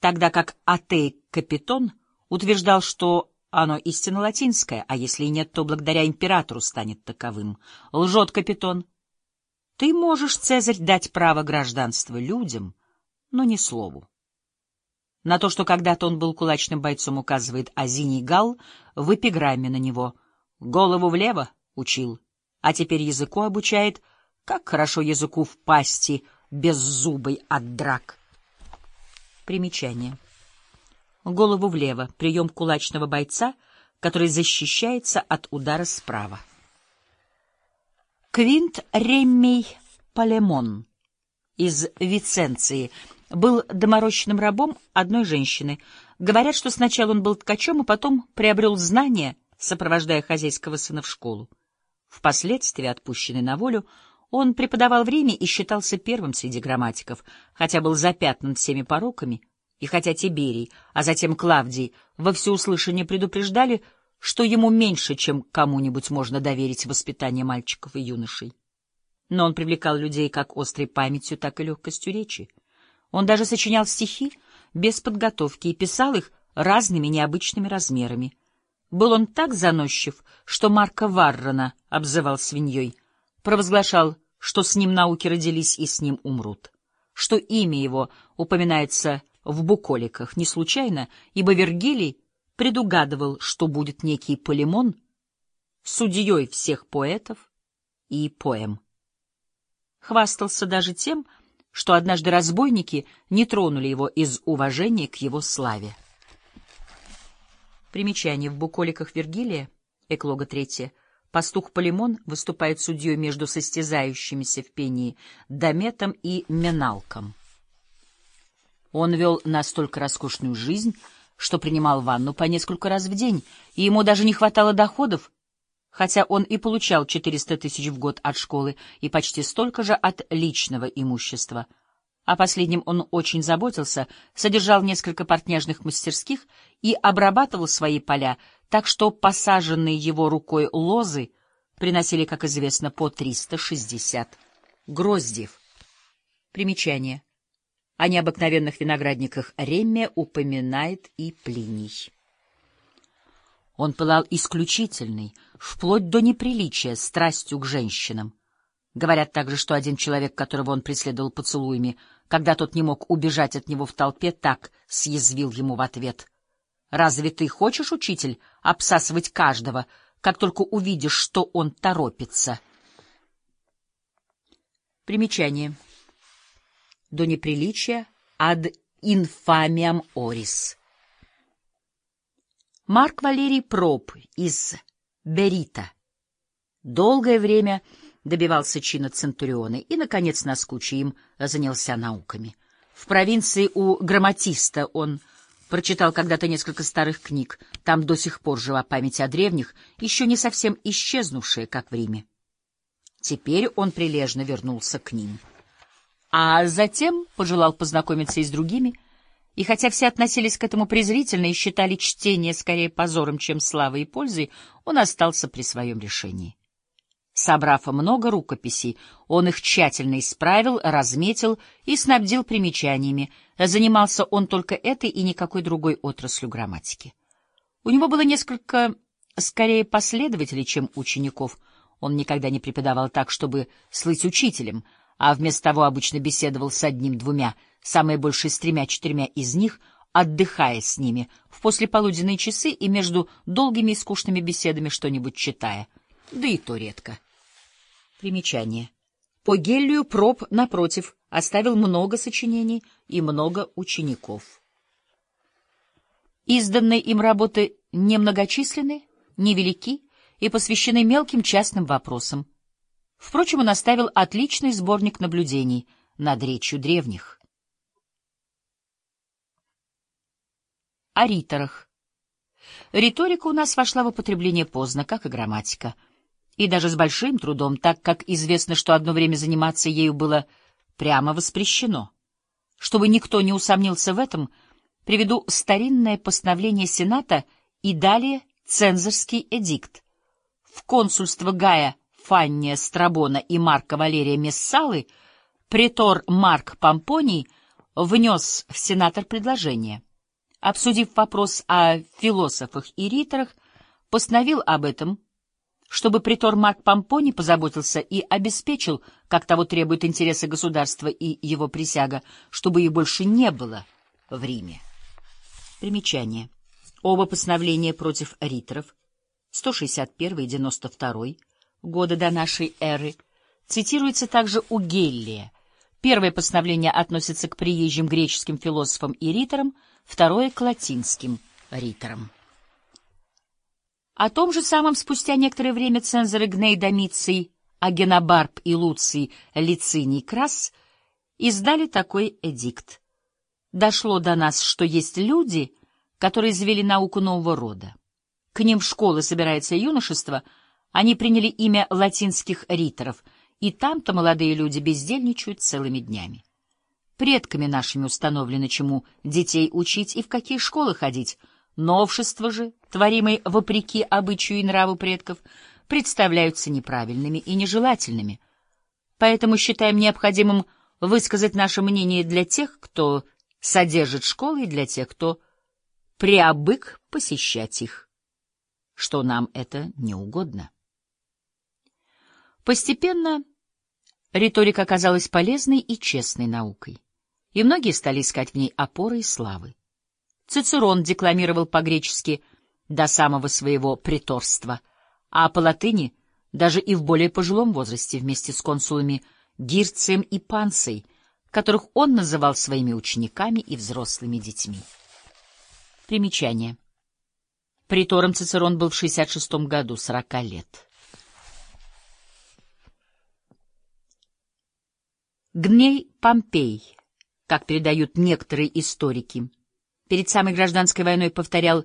тогда как Атей Капитон утверждал, что оно истинно латинское, а если и нет, то благодаря императору станет таковым. Лжет Капитон. Ты можешь, Цезарь, дать право гражданства людям, но не слову. На то, что когда-то он был кулачным бойцом, указывает Азиний Гал в эпиграмме на него. «Голову влево» учил, а теперь языку обучает, как хорошо языку в пасти беззубой от драк. Примечание. Голову влево — прием кулачного бойца, который защищается от удара справа. Квинт Реммий Палемон из Виценции — был доморощенным рабом одной женщины. Говорят, что сначала он был ткачом, а потом приобрел знания, сопровождая хозяйского сына в школу. Впоследствии, отпущенный на волю, он преподавал в Риме и считался первым среди грамматиков, хотя был запятнан всеми пороками, и хотя Тиберий, а затем Клавдий во всеуслышание предупреждали, что ему меньше, чем кому-нибудь можно доверить воспитание мальчиков и юношей. но он привлекал людей как острой памятью, так и легкостью речи. Он даже сочинял стихи без подготовки и писал их разными необычными размерами. Был он так заносчив, что Марка Варрона обзывал свиньей, провозглашал, что с ним науки родились и с ним умрут, что имя его упоминается в буколиках не случайно, ибо Вергилий предугадывал, что будет некий Полимон, судьей всех поэтов и поэм. Хвастался даже тем, что однажды разбойники не тронули его из уважения к его славе. Примечание. В буколиках Вергилия, Эклога третья, пастух Полимон выступает судьей между состязающимися в пении Дометом и Меналком. Он вел настолько роскошную жизнь, что принимал ванну по несколько раз в день, и ему даже не хватало доходов, хотя он и получал 400 тысяч в год от школы и почти столько же от личного имущества. О последнем он очень заботился, содержал несколько портняжных мастерских и обрабатывал свои поля, так что посаженные его рукой лозы приносили, как известно, по 360 гроздьев. Примечание. О необыкновенных виноградниках Ремме упоминает и Плиний. Он пылал исключительной, вплоть до неприличия, страстью к женщинам. Говорят также, что один человек, которого он преследовал поцелуями, когда тот не мог убежать от него в толпе, так съязвил ему в ответ. «Разве ты хочешь, учитель, обсасывать каждого, как только увидишь, что он торопится?» Примечание. До неприличия ad infamiam oris. Марк Валерий Проб из Берита долгое время добивался чина Центуриона и, наконец, наскучив им, занялся науками. В провинции у грамматиста он прочитал когда-то несколько старых книг, там до сих пор жива память о древних, еще не совсем исчезнувшая, как в Риме. Теперь он прилежно вернулся к ним. А затем пожелал познакомиться и с другими — и хотя все относились к этому презрительно и считали чтение скорее позором, чем славой и пользой, он остался при своем решении. Собрав много рукописей, он их тщательно исправил, разметил и снабдил примечаниями. Занимался он только этой и никакой другой отраслью грамматики. У него было несколько скорее последователей, чем учеников. Он никогда не преподавал так, чтобы слыть учителем, а вместо того обычно беседовал с одним-двумя самое больше с тремя-четырьмя из них, отдыхая с ними в послеполуденные часы и между долгими и скучными беседами что-нибудь читая, да и то редко. Примечание. По Геллию Проб, напротив, оставил много сочинений и много учеников. Изданные им работы немногочисленны, невелики и посвящены мелким частным вопросам. Впрочем, он оставил отличный сборник наблюдений над речью древних. О риторах. Риторика у нас вошла в употребление поздно, как и грамматика. И даже с большим трудом, так как известно, что одно время заниматься ею было прямо воспрещено. Чтобы никто не усомнился в этом, приведу старинное постановление Сената и далее цензорский эдикт. В консульство Гая Фанния Страбона и Марка Валерия Мессалы претор Марк Помпоний внес в сенатор предложение — обсудив вопрос о философах и риторах, постановил об этом, чтобы притор Марк Помпони позаботился и обеспечил, как того требуют интересы государства и его присяга, чтобы их больше не было в Риме. Примечание. Оба постановления против риторов 161 и 92 года до нашей эры цитируется также у Геллия. Первое постановление относится к приезжим греческим философам и риторам — второе — к латинским риторам. О том же самом спустя некоторое время цензоры Гней Домиций, Агенобарб и Луций Лициний Крас издали такой эдикт. Дошло до нас, что есть люди, которые завели науку нового рода. К ним в школы собирается юношество, они приняли имя латинских риторов, и там-то молодые люди бездельничают целыми днями. Предками нашими установлено, чему детей учить и в какие школы ходить. Новшества же, творимые вопреки обычаю и нраву предков, представляются неправильными и нежелательными. поэтому считаем необходимым высказать наше мнение для тех, кто содержит школы, и для тех, кто приобык посещать их, что нам это не угодно. Постепенно риторика оказалась полезной и честной наукой, и многие стали искать в ней опоры и славы. Цицерон декламировал по-гречески до самого своего приторства, а по латыни даже и в более пожилом возрасте вместе с консулами Гирцием и Пансой, которых он называл своими учениками и взрослыми детьми. Примечание. Притором Цицерон был в 66 году, 40 лет. Гней Помпей, как передают некоторые историки, перед самой гражданской войной повторял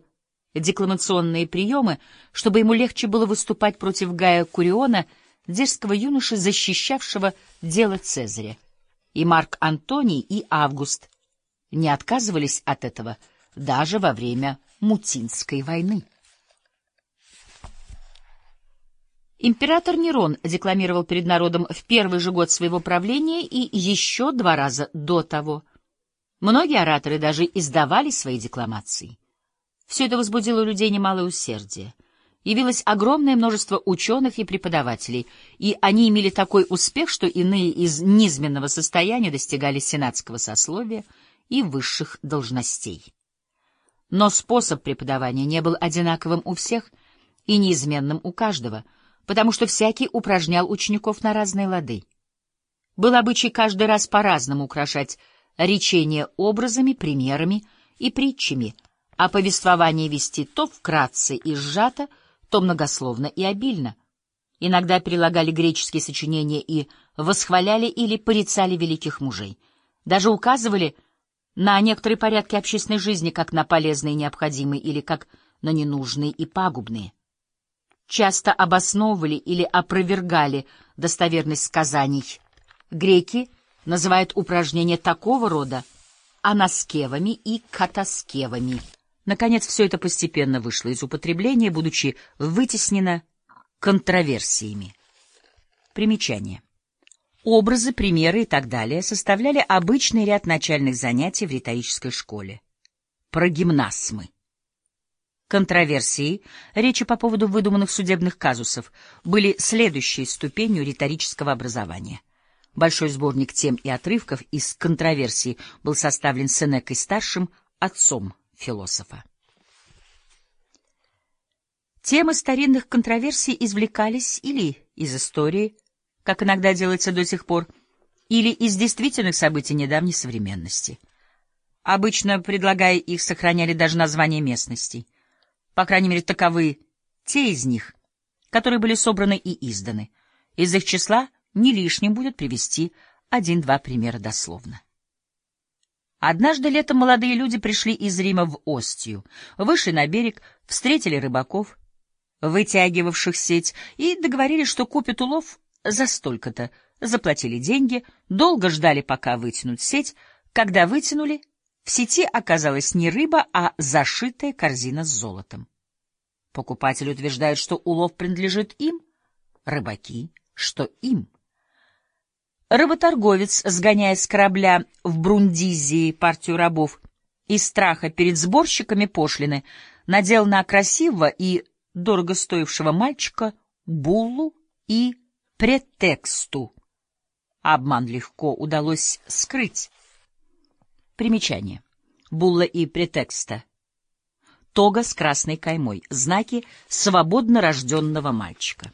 декламационные приемы, чтобы ему легче было выступать против Гая Куриона, дерзкого юноши, защищавшего дело Цезаря. И Марк Антоний, и Август не отказывались от этого даже во время Мутинской войны. Император Нерон декламировал перед народом в первый же год своего правления и еще два раза до того — Многие ораторы даже издавали свои декламации. Все это возбудило у людей немалое усердие. Явилось огромное множество ученых и преподавателей, и они имели такой успех, что иные из низменного состояния достигали сенатского сословия и высших должностей. Но способ преподавания не был одинаковым у всех и неизменным у каждого, потому что всякий упражнял учеников на разные лады. Был обычай каждый раз по-разному украшать речение образами, примерами и притчами, а повествование вести то вкратце и сжато, то многословно и обильно. Иногда прилагали греческие сочинения и восхваляли или порицали великих мужей. Даже указывали на некоторые порядки общественной жизни как на полезные и необходимые или как на ненужные и пагубные. Часто обосновывали или опровергали достоверность сказаний. Греки называют упражнения такого рода анаскевами и катаскевами. Наконец, все это постепенно вышло из употребления, будучи вытеснено контроверсиями. Примечание. Образы, примеры и так далее составляли обычный ряд начальных занятий в риторической школе. Прогимнасмы. Контроверсии, речи по поводу выдуманных судебных казусов, были следующей ступенью риторического образования — Большой сборник тем и отрывков из контроверсий был составлен Сенекой-старшим, отцом философа. Темы старинных контроверсий извлекались или из истории, как иногда делается до сих пор, или из действительных событий недавней современности. Обычно, предлагая их, сохраняли даже названия местностей. По крайней мере, таковы те из них, которые были собраны и изданы. Из их числа не лишним будет привести один-два примера дословно. Однажды летом молодые люди пришли из Рима в Остию, вышли на берег, встретили рыбаков, вытягивавших сеть, и договорились, что купят улов за столько-то, заплатили деньги, долго ждали, пока вытянут сеть. Когда вытянули, в сети оказалась не рыба, а зашитая корзина с золотом. Покупатель утверждает, что улов принадлежит им, рыбаки, что им. Рыботорговец, сгоняя с корабля в Брундизии партию рабов, из страха перед сборщиками пошлины, надел на красивого и дорого стоившего мальчика буллу и претексту. Обман легко удалось скрыть. Примечание. Булла и претекста. Тога с красной каймой. Знаки свободно рожденного мальчика.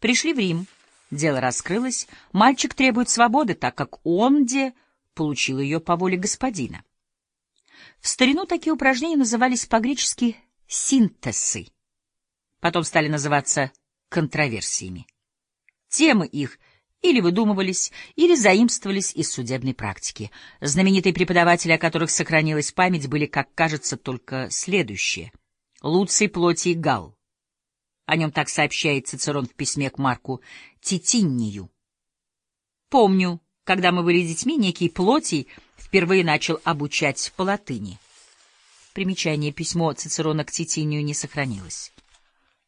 Пришли в Рим. Дело раскрылось. Мальчик требует свободы, так как он, где получил ее по воле господина. В старину такие упражнения назывались по-гречески синтесы. Потом стали называться контроверсиями. Темы их или выдумывались, или заимствовались из судебной практики. Знаменитые преподаватели, о которых сохранилась память, были, как кажется, только следующие. Луций Плотий Гал, о нем так сообщает Цицерон в письме к Марку Титиннию. Помню, когда мы были детьми, некий Плотий впервые начал обучать по латыни. Примечание письмо Цицерона к Титинию не сохранилось.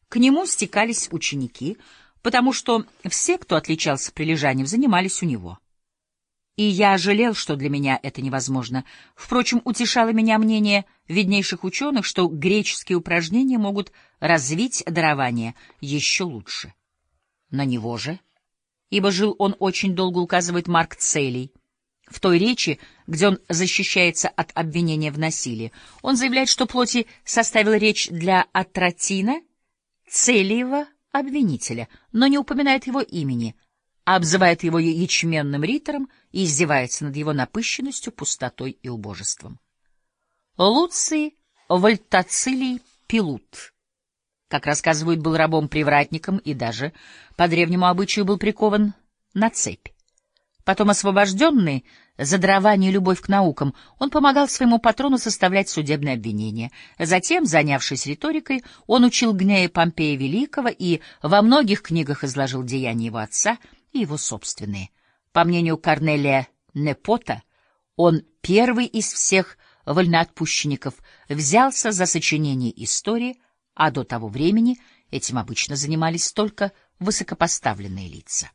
К нему стекались ученики, потому что все, кто отличался прилежанием, занимались у него. И я жалел, что для меня это невозможно. Впрочем, утешало меня мнение виднейших ученых, что греческие упражнения могут развить дарование еще лучше. На него же, ибо жил он очень долго, указывает Марк Целий, в той речи, где он защищается от обвинения в насилии, он заявляет, что Плоти составил речь для Атратина, Целиева обвинителя, но не упоминает его имени, а обзывает его ячменным ритором и издевается над его напыщенностью, пустотой и убожеством. Луций Вольтацилий Пилут, как рассказывают, был рабом-привратником и даже по древнему обычаю был прикован на цепь. Потом освобожденный за дарование и любовь к наукам, он помогал своему патрону составлять судебные обвинения. Затем, занявшись риторикой, он учил Гнея Помпея Великого и во многих книгах изложил деяния его отца и его собственные. По мнению Корнелия Непота, он первый из всех вольноотпущенников взялся за сочинение истории, а до того времени этим обычно занимались только высокопоставленные лица.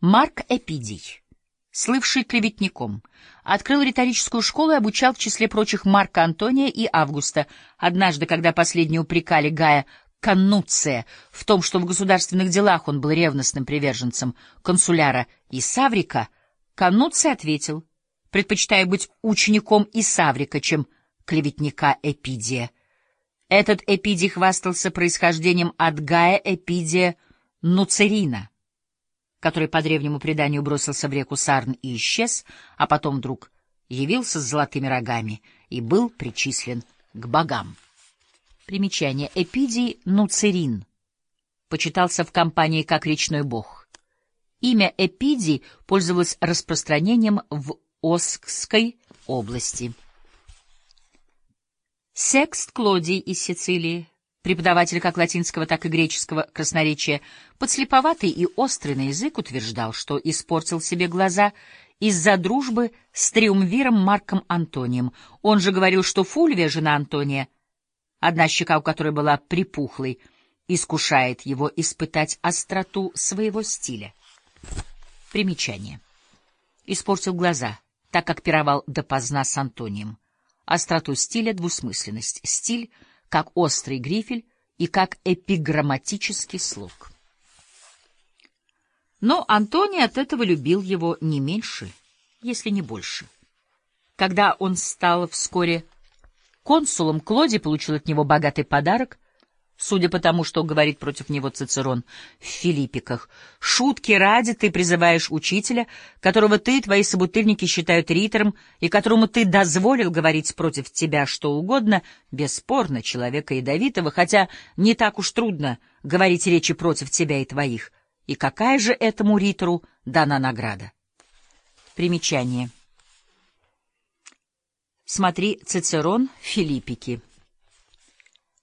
Марк Эпидий, слывший клеветником, открыл риторическую школу и обучал в числе прочих Марка Антония и Августа. Однажды, когда последние упрекали Гая Каннуция в том, что в государственных делах он был ревностным приверженцем консуляра Исаврика, Каннуций ответил, предпочитая быть учеником Исаврика, чем клеветника Эпидия. Этот Эпидий хвастался происхождением от Гая Эпидия Нуцерина который по древнему преданию бросился в реку Сарн и исчез, а потом вдруг явился с золотыми рогами и был причислен к богам. Примечание. Эпидий Нуцерин почитался в компании как речной бог. Имя Эпидий пользовалось распространением в Оскской области. Секст Клодий из Сицилии Преподаватель как латинского, так и греческого красноречия, подслеповатый и острый на язык, утверждал, что испортил себе глаза из-за дружбы с триумвиром Марком Антонием. Он же говорил, что Фульвия, жена Антония, одна щека у которой была припухлой, искушает его испытать остроту своего стиля. Примечание. Испортил глаза, так как пировал допоздна с Антонием. Остроту стиля — двусмысленность. Стиль — как острый грифель и как эпиграмматический слог. Но Антоний от этого любил его не меньше, если не больше. Когда он стал вскоре консулом, Клоди получил от него богатый подарок — Судя по тому, что говорит против него Цицерон в Филиппиках, шутки ради ты призываешь учителя, которого ты и твои собутыльники считают ритором, и которому ты дозволил говорить против тебя что угодно, бесспорно, человека ядовитого, хотя не так уж трудно говорить речи против тебя и твоих. И какая же этому ритору дана награда? Примечание. Смотри Цицерон, Филиппики.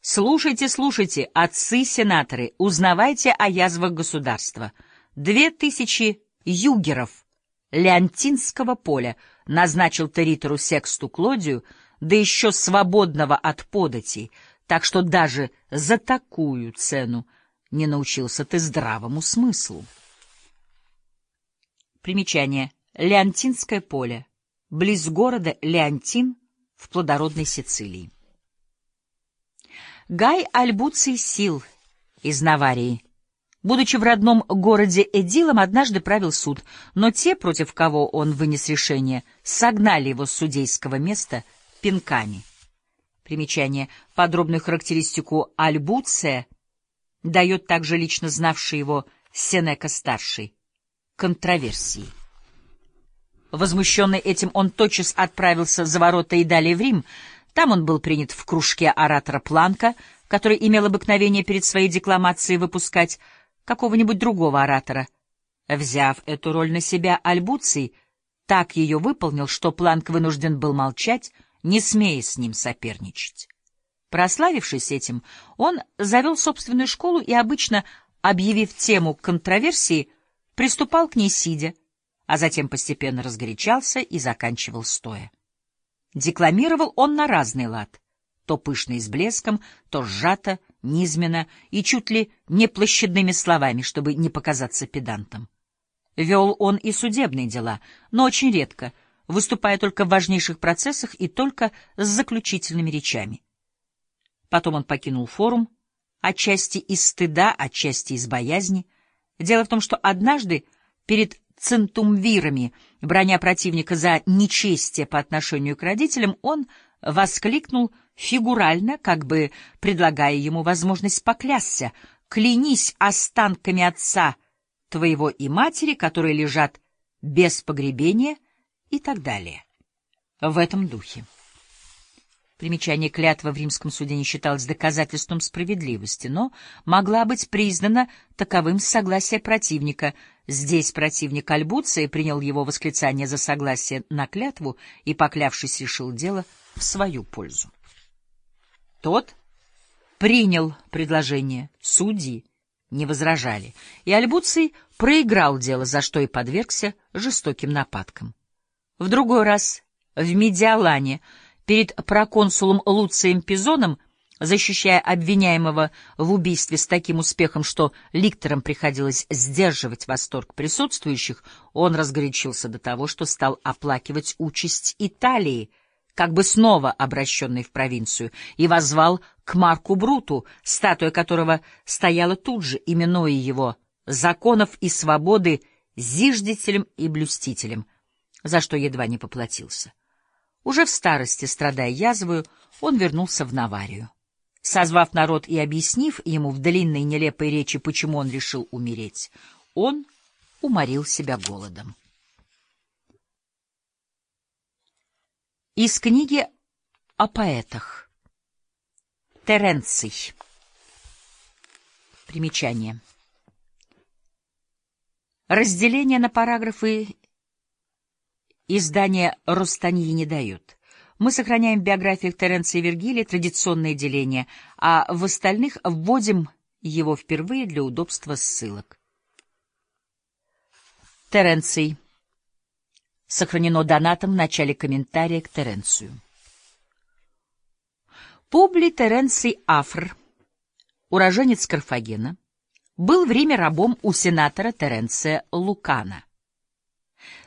Слушайте, слушайте, отцы-сенаторы, узнавайте о язвах государства. Две тысячи югеров Леонтинского поля назначил Територу Сексту Клодию, да еще свободного от податей, так что даже за такую цену не научился ты здравому смыслу. Примечание. Леонтинское поле. Близ города Леонтин в плодородной Сицилии. Гай Альбуций Сил из Наварии. Будучи в родном городе Эдилом, однажды правил суд, но те, против кого он вынес решение, согнали его с судейского места пинками. Примечание. Подробную характеристику Альбуция дает также лично знавший его Сенека-старший. Контроверсии. Возмущенный этим, он тотчас отправился за ворота и далее в Рим, там он был принят в кружке оратора Планка, который имел обыкновение перед своей декламацией выпускать какого-нибудь другого оратора. Взяв эту роль на себя, Альбуций так ее выполнил, что Планк вынужден был молчать, не смея с ним соперничать. Прославившись этим, он завел собственную школу и, обычно объявив тему контроверсии, приступал к ней сидя, а затем постепенно разгорячался и заканчивал стоя. Декламировал он на разный лад, то пышно и с блеском, то сжато, низменно и чуть ли не площадными словами, чтобы не показаться педантом. Вел он и судебные дела, но очень редко, выступая только в важнейших процессах и только с заключительными речами. Потом он покинул форум, отчасти из стыда, отчасти из боязни. Дело в том, что однажды перед центумвирами, броня противника за нечестие по отношению к родителям, он воскликнул фигурально, как бы предлагая ему возможность поклясться, «Клянись останками отца твоего и матери, которые лежат без погребения» и так далее. В этом духе. Примечание клятва в римском суде не считалось доказательством справедливости, но могла быть признана таковым с согласия противника. Здесь противник Альбуция принял его восклицание за согласие на клятву и, поклявшись, решил дело в свою пользу. Тот принял предложение, судьи не возражали, и Альбуций проиграл дело, за что и подвергся жестоким нападкам. В другой раз в Медиалане перед проконсулом Луцием Пизоном, защищая обвиняемого в убийстве с таким успехом, что ликторам приходилось сдерживать восторг присутствующих, он разгорячился до того, что стал оплакивать участь Италии, как бы снова обращенной в провинцию, и возвал к Марку Бруту, статуя которого стояла тут же, именуя его «законов и свободы» зиждителем и блюстителем, за что едва не поплатился. Уже в старости, страдая язвою, он вернулся в Наварию. Созвав народ и объяснив ему в длинной нелепой речи, почему он решил умереть, он уморил себя голодом. Из книги о поэтах. Теренций. Примечание. Разделение на параграфы Издание Рустаньи не дают. Мы сохраняем в биографиях Теренция и Вергилия традиционное деление, а в остальных вводим его впервые для удобства ссылок. Теренций. Сохранено донатом в начале комментария к Теренцию. Публи Теренций Афр, уроженец Карфагена, был в Риме рабом у сенатора Теренция Лукана.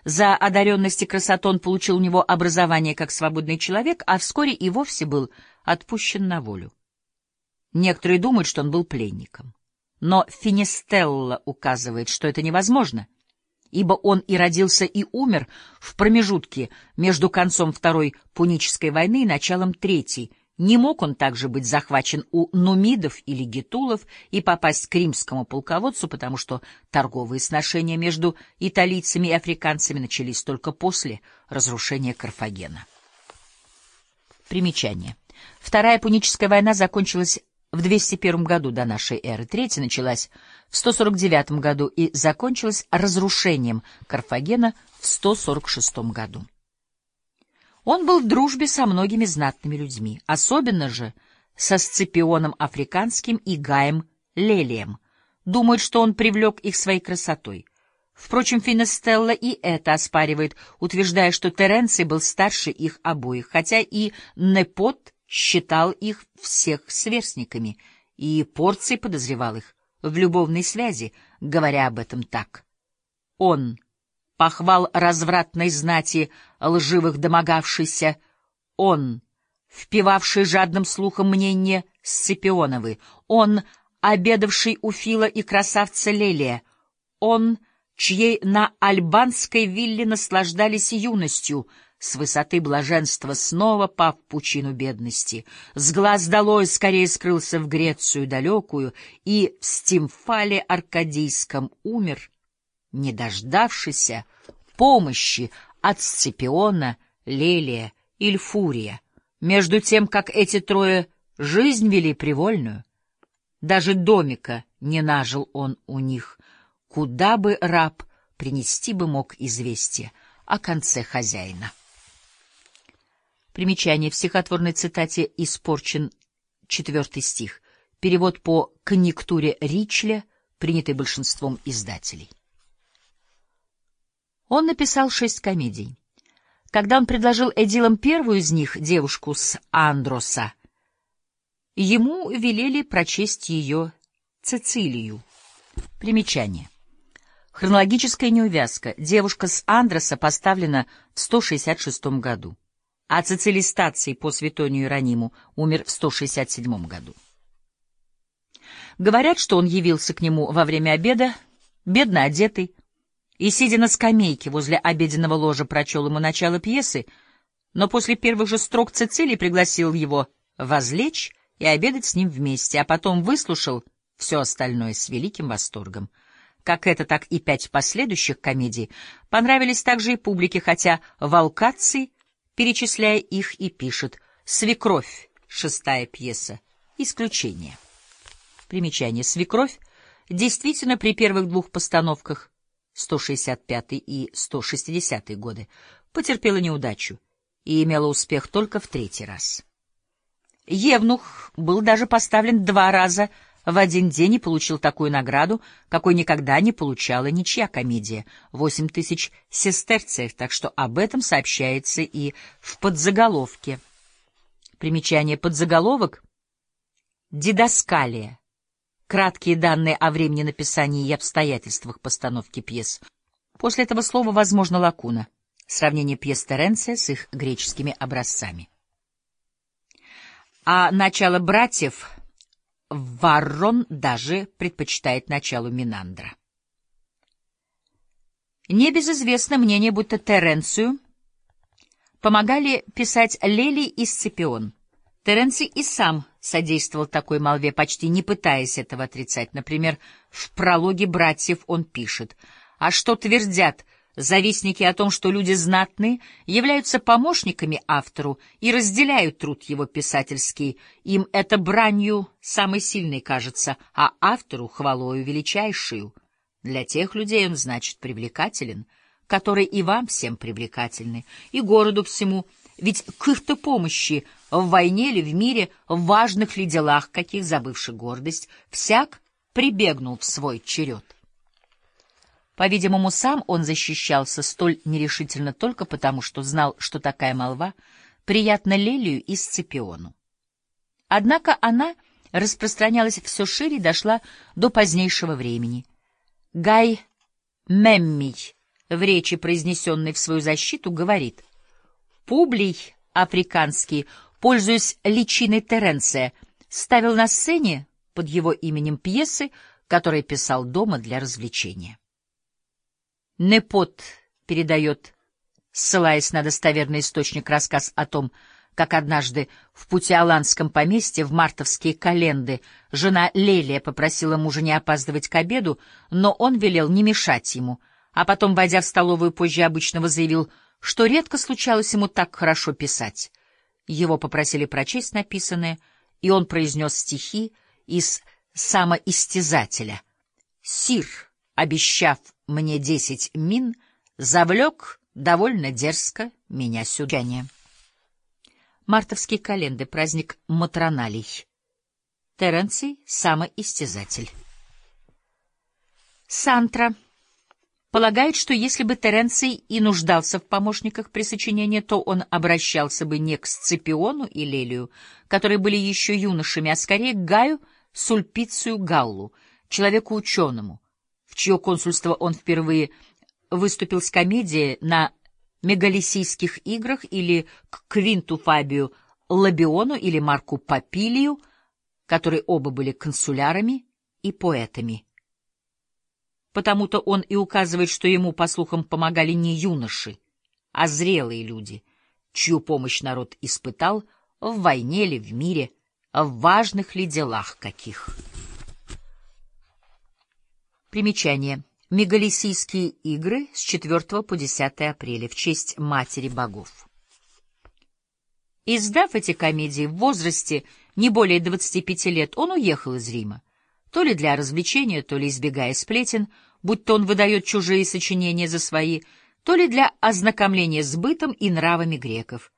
За одаренность и красоту он получил у него образование как свободный человек, а вскоре и вовсе был отпущен на волю. Некоторые думают, что он был пленником. Но Финистелла указывает, что это невозможно, ибо он и родился, и умер в промежутке между концом Второй Пунической войны и началом Третьей, не мог он также быть захвачен у нумидов или гетулов и попасть к римскому полководцу, потому что торговые сношения между италийцами и африканцами начались только после разрушения Карфагена. Примечание. Вторая Пуническая война закончилась в 201 году до нашей эры, третья началась в 149 году и закончилась разрушением Карфагена в 146 году. Он был в дружбе со многими знатными людьми, особенно же со Сципионом Африканским и Гаем Лелием. Думают, что он привлек их своей красотой. Впрочем, Финестелла и это оспаривает, утверждая, что Теренций был старше их обоих, хотя и Непот считал их всех сверстниками, и Порций подозревал их в любовной связи, говоря об этом так. Он похвал развратной знати, лживых домогавшийся, он, впивавший жадным слухом мнение Сципионовы, он, обедавший у Фила и красавца Лелия, он, чьей на альбанской вилле наслаждались юностью, с высоты блаженства снова пав в пучину бедности, с глаз долой скорее скрылся в Грецию далекую и в Стимфале Аркадийском умер — не дождавшийся помощи от Сципиона, Лелия, Ильфурия, между тем, как эти трое жизнь вели привольную. Даже домика не нажил он у них, куда бы раб принести бы мог известие о конце хозяина. Примечание в стихотворной цитате испорчен четвертый стих. Перевод по конъюнктуре Ричля, принятый большинством издателей. Он написал шесть комедий. Когда он предложил Эдилам первую из них, девушку с Андроса, Ему велели прочесть ее Цицилию. Примечание. Хронологическая неувязка. Девушка с Андроса поставлена в 166 году, а Цицилий Стаций по святонию Иерониму умер в 167 году. Говорят, что он явился к нему во время обеда, бедно одетый, и, сидя на скамейке возле обеденного ложа, прочел ему начало пьесы, но после первых же строк Цицилий пригласил его возлечь и обедать с ним вместе, а потом выслушал все остальное с великим восторгом. Как это, так и пять последующих комедий понравились также и публике, хотя Волкаций, перечисляя их, и пишет «Свекровь» — шестая пьеса, исключение. Примечание «Свекровь» действительно при первых двух постановках 165 и 160 годы потерпела неудачу и имела успех только в третий раз. Евнух был даже поставлен два раза в один день и получил такую награду, какой никогда не получала ничья комедия — восемь тысяч сестерцев, так что об этом сообщается и в подзаголовке. Примечание подзаголовок — дидаскалия. Краткие данные о времени написания и обстоятельствах постановки пьес. После этого слова возможно лакуна. Сравнение пьес Теренция с их греческими образцами а начало братьев Варрон даже предпочитает началу Минандра. Небезызвестно мнение, будто Теренцию помогали писать Лели и Сципион. Теренций и сам содействовал такой молве, почти не пытаясь этого отрицать. Например, в прологе «Братьев» он пишет «А что твердят Завистники о том, что люди знатные, являются помощниками автору и разделяют труд его писательский. Им это бранью самой сильной кажется, а автору — хвалою величайшую. Для тех людей он, значит, привлекателен, который и вам всем привлекательны, и городу всему, ведь к их-то помощи в войне ли в мире, в важных ли делах, каких забывший гордость, всяк прибегнул в свой черед. По-видимому, сам он защищался столь нерешительно только потому, что знал, что такая молва приятна Лелию и Сципиону. Однако она распространялась все шире и дошла до позднейшего времени. Гай Меммий в речи, произнесенной в свою защиту, говорит «Публий африканский, пользуясь личиной Теренция, ставил на сцене под его именем пьесы, которые писал дома для развлечения». Непот передает, ссылаясь на достоверный источник, рассказ о том, как однажды в путиоландском поместье в мартовские календы жена Лелия попросила мужа не опаздывать к обеду, но он велел не мешать ему, а потом, войдя в столовую позже обычного, заявил, что редко случалось ему так хорошо писать. Его попросили прочесть написанное, и он произнес стихи из самоистязателя. «Сир, обещав мне десять мин, завлек довольно дерзко меня сюда. Мартовские календы, праздник Матроналий. Теренций — самоистязатель. Сантра полагает, что если бы Теренций и нуждался в помощниках при сочинении, то он обращался бы не к Сципиону и Лелию, которые были еще юношами, а скорее к Гаю Сульпицию Галлу, человеку-ученому, в чье консульство он впервые выступил с комедией на мегалисийских играх или к Квинту Фабию Лабиону или Марку Папилию, которые оба были консулярами и поэтами. Потому-то он и указывает, что ему, по слухам, помогали не юноши, а зрелые люди, чью помощь народ испытал в войне ли, в мире, в важных ли делах каких. Примечание. Мегалисийские игры с 4 по 10 апреля в честь Матери Богов. Издав эти комедии в возрасте не более 25 лет, он уехал из Рима, то ли для развлечения, то ли избегая сплетен, будь то он выдает чужие сочинения за свои, то ли для ознакомления с бытом и нравами греков,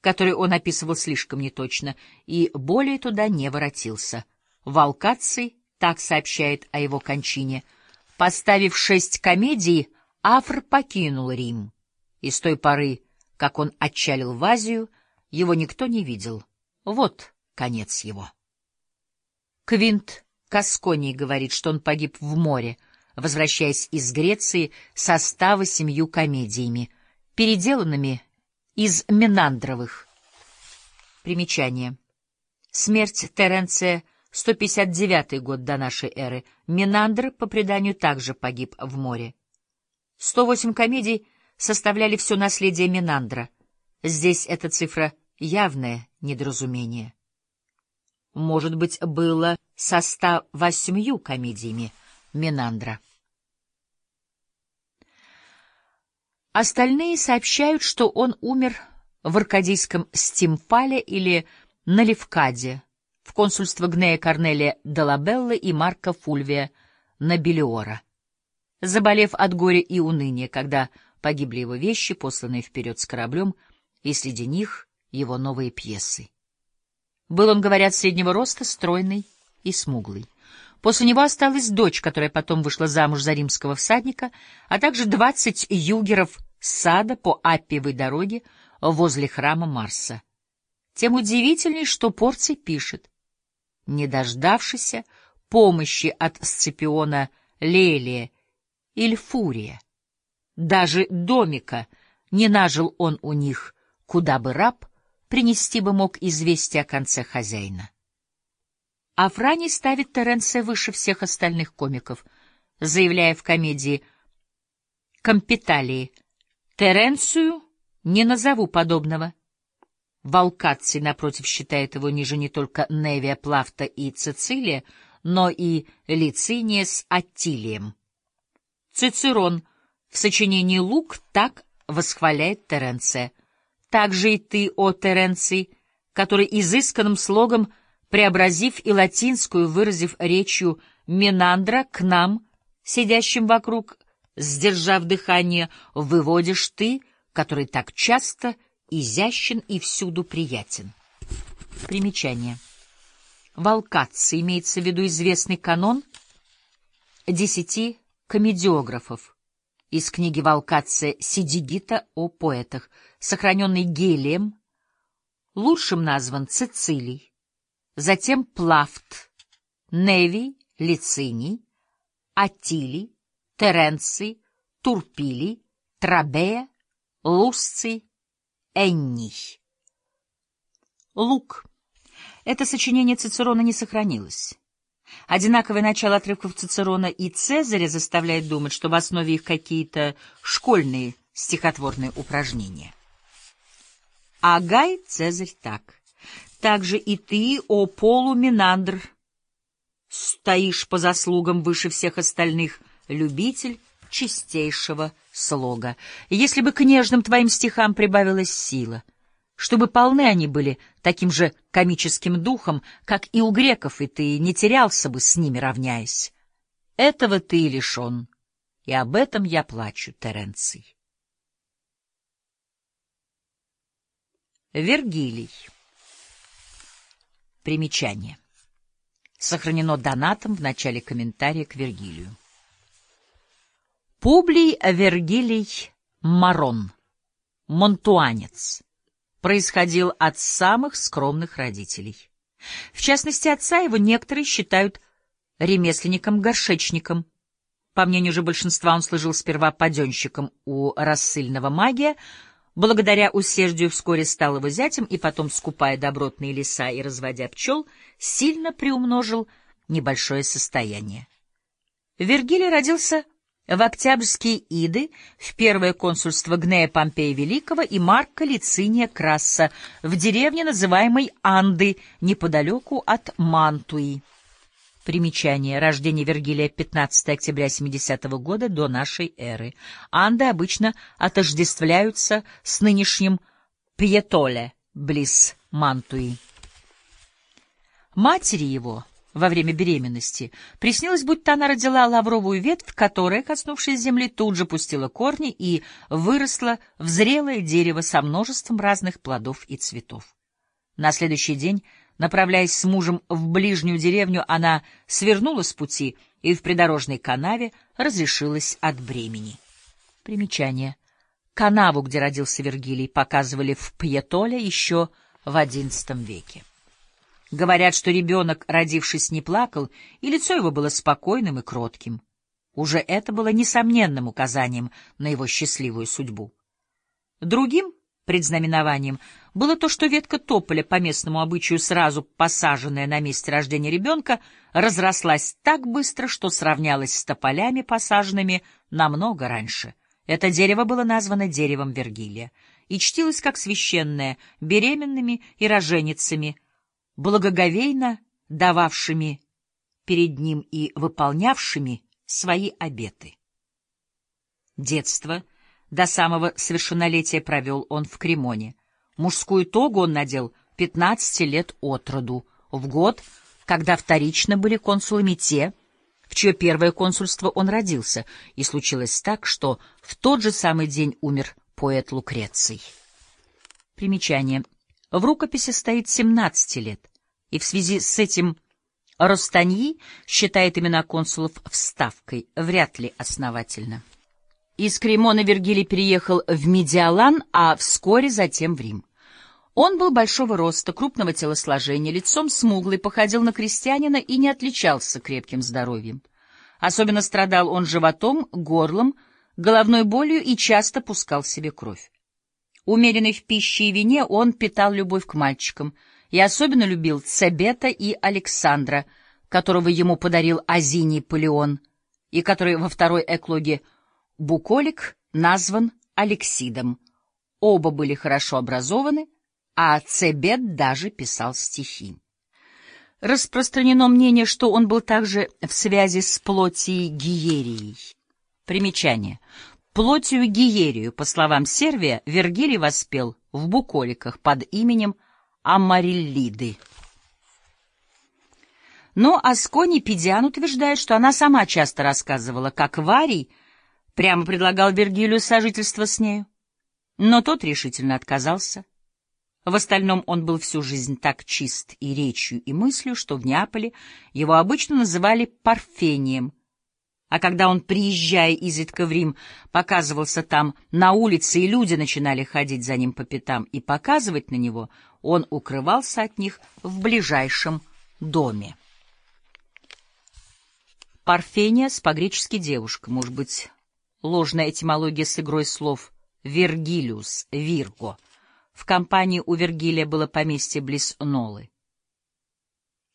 которые он описывал слишком неточно, и более туда не воротился. Валкаций так сообщает о его кончине. Поставив шесть комедий, Афр покинул Рим, и с той поры, как он отчалил в Азию, его никто не видел. Вот конец его. Квинт Касконий говорит, что он погиб в море, возвращаясь из Греции со 108 комедиями, переделанными из Менандровых. Примечание. Смерть Теренция, 159 год до нашей эры. Менандр, по преданию, также погиб в море. 108 комедий составляли все наследие Менандра. Здесь эта цифра — явное недоразумение. Может быть, было со 108 комедиями Менандра. Остальные сообщают, что он умер в аркадийском Стимфале или на Левкаде, в консульство Гнея Корнелия Долабеллы и Марка Фульвия на Белиора, заболев от горя и уныния, когда погибли его вещи, посланные вперед с кораблем, и среди них его новые пьесы. Был он, говорят, среднего роста, стройный и смуглый. После него осталась дочь, которая потом вышла замуж за римского всадника, а также двадцать югеров сада по Аппиевой дороге возле храма Марса. Тем удивительней, что Порций пишет, не дождавшийся помощи от Сципиона Лелия или Фурия. Даже домика не нажил он у них, куда бы раб принести бы мог известие о конце хозяина. Афрани ставит Теренция выше всех остальных комиков, заявляя в комедии «Компиталии» «Теренцию не назову подобного». Валкаций, напротив, считает его ниже не только Невия, Плафта и Цицилия, но и Лициния с Аттилием. Цицерон в сочинении «Лук» так восхваляет Теренция. «Также и ты, о Теренций, который изысканным слогом, преобразив и латинскую, выразив речью Менандра к нам, сидящим вокруг, сдержав дыхание, выводишь ты, который так часто изящен и всюду приятен». Примечание. Валкатцы имеется в виду известный канон десяти комедиографов из книги Валкация Сидигита о поэтах, сохраненный Гелием, лучшим назван Цицилий, затем Плафт, Невий, Лициний, Атилий, Теренций, Турпилий, Трабея, Лусций, Энний. Лук. Это сочинение Цицерона не сохранилось. Одинаковое начало отрывков Цицерона и Цезаря заставляет думать, что в основе их какие-то школьные стихотворные упражнения. А Гай Цезарь так. «Также и ты, о полуминандр, стоишь по заслугам выше всех остальных, любитель чистейшего слога. Если бы к нежным твоим стихам прибавилась сила — чтобы полны они были таким же комическим духом, как и у греков, и ты не терялся бы с ними, равняясь. Этого ты и лишен, и об этом я плачу, Теренций. Вергилий. Примечание. Сохранено донатом в начале комментария к Вергилию. Публий Вергилий Марон, монтуанец происходил от самых скромных родителей. В частности, отца его некоторые считают ремесленником-горшечником. По мнению же большинства, он служил сперва паденщиком у рассыльного магия, благодаря усердию вскоре стал его зятем и потом, скупая добротные леса и разводя пчел, сильно приумножил небольшое состояние. Вергилий родился в Октябрьские Иды, в первое консульство Гнея Помпея Великого и Марка Лициния Краса в деревне, называемой Анды, неподалеку от Мантуи. Примечание. Рождение Вергилия 15 октября 70 -го года до нашей эры. Анды обычно отождествляются с нынешним Пьетоле, близ Мантуи. Матери его — во время беременности. Приснилось, будто она родила лавровую ветвь, которая, коснувшись земли, тут же пустила корни и выросла в зрелое дерево со множеством разных плодов и цветов. На следующий день, направляясь с мужем в ближнюю деревню, она свернула с пути и в придорожной канаве разрешилась от бремени. Примечание. Канаву, где родился Вергилий, показывали в Пьетоле еще в XI веке. Говорят, что ребенок, родившись, не плакал, и лицо его было спокойным и кротким. Уже это было несомненным указанием на его счастливую судьбу. Другим предзнаменованием было то, что ветка тополя, по местному обычаю сразу посаженная на месте рождения ребенка, разрослась так быстро, что сравнялась с тополями, посаженными намного раньше. Это дерево было названо деревом Вергилия и чтилось как священное беременными и роженицами, благоговейно дававшими перед ним и выполнявшими свои обеты. Детство до самого совершеннолетия провел он в Кремоне. Мужскую тогу он надел 15 лет от роду, в год, когда вторично были консулами те, в чье первое консульство он родился, и случилось так, что в тот же самый день умер поэт Лукреций. Примечание. В рукописи стоит 17 лет, и в связи с этим Ростаньи считает имена консулов вставкой, вряд ли основательно. Из Кремона Вергилий переехал в Медиалан, а вскоре затем в Рим. Он был большого роста, крупного телосложения, лицом смуглый, походил на крестьянина и не отличался крепким здоровьем. Особенно страдал он животом, горлом, головной болью и часто пускал себе кровь. Умеренный в пище и вине, он питал любовь к мальчикам и особенно любил Цебета и Александра, которого ему подарил Азиний Полеон, и который во второй эклоге Буколик назван Алексидом. Оба были хорошо образованы, а Цебет даже писал стихи. Распространено мнение, что он был также в связи с Плотией Гиерией. Примечание. Плотию Гиерию, по словам Сервия, Вергилий воспел в Буколиках под именем Амариллиды. Но Аскони Педиан утверждает, что она сама часто рассказывала, как Варий прямо предлагал Вергилию сожительство с нею. Но тот решительно отказался. В остальном он был всю жизнь так чист и речью, и мыслью, что в Неаполе его обычно называли Парфением. А когда он, приезжая изредка в Рим, показывался там на улице, и люди начинали ходить за ним по пятам и показывать на него, он укрывался от них в ближайшем доме. Парфения по-гречески девушка, может быть, ложная этимология с игрой слов «Вергилиус», «Вирго». В компании у Вергилия было поместье близ Нолы.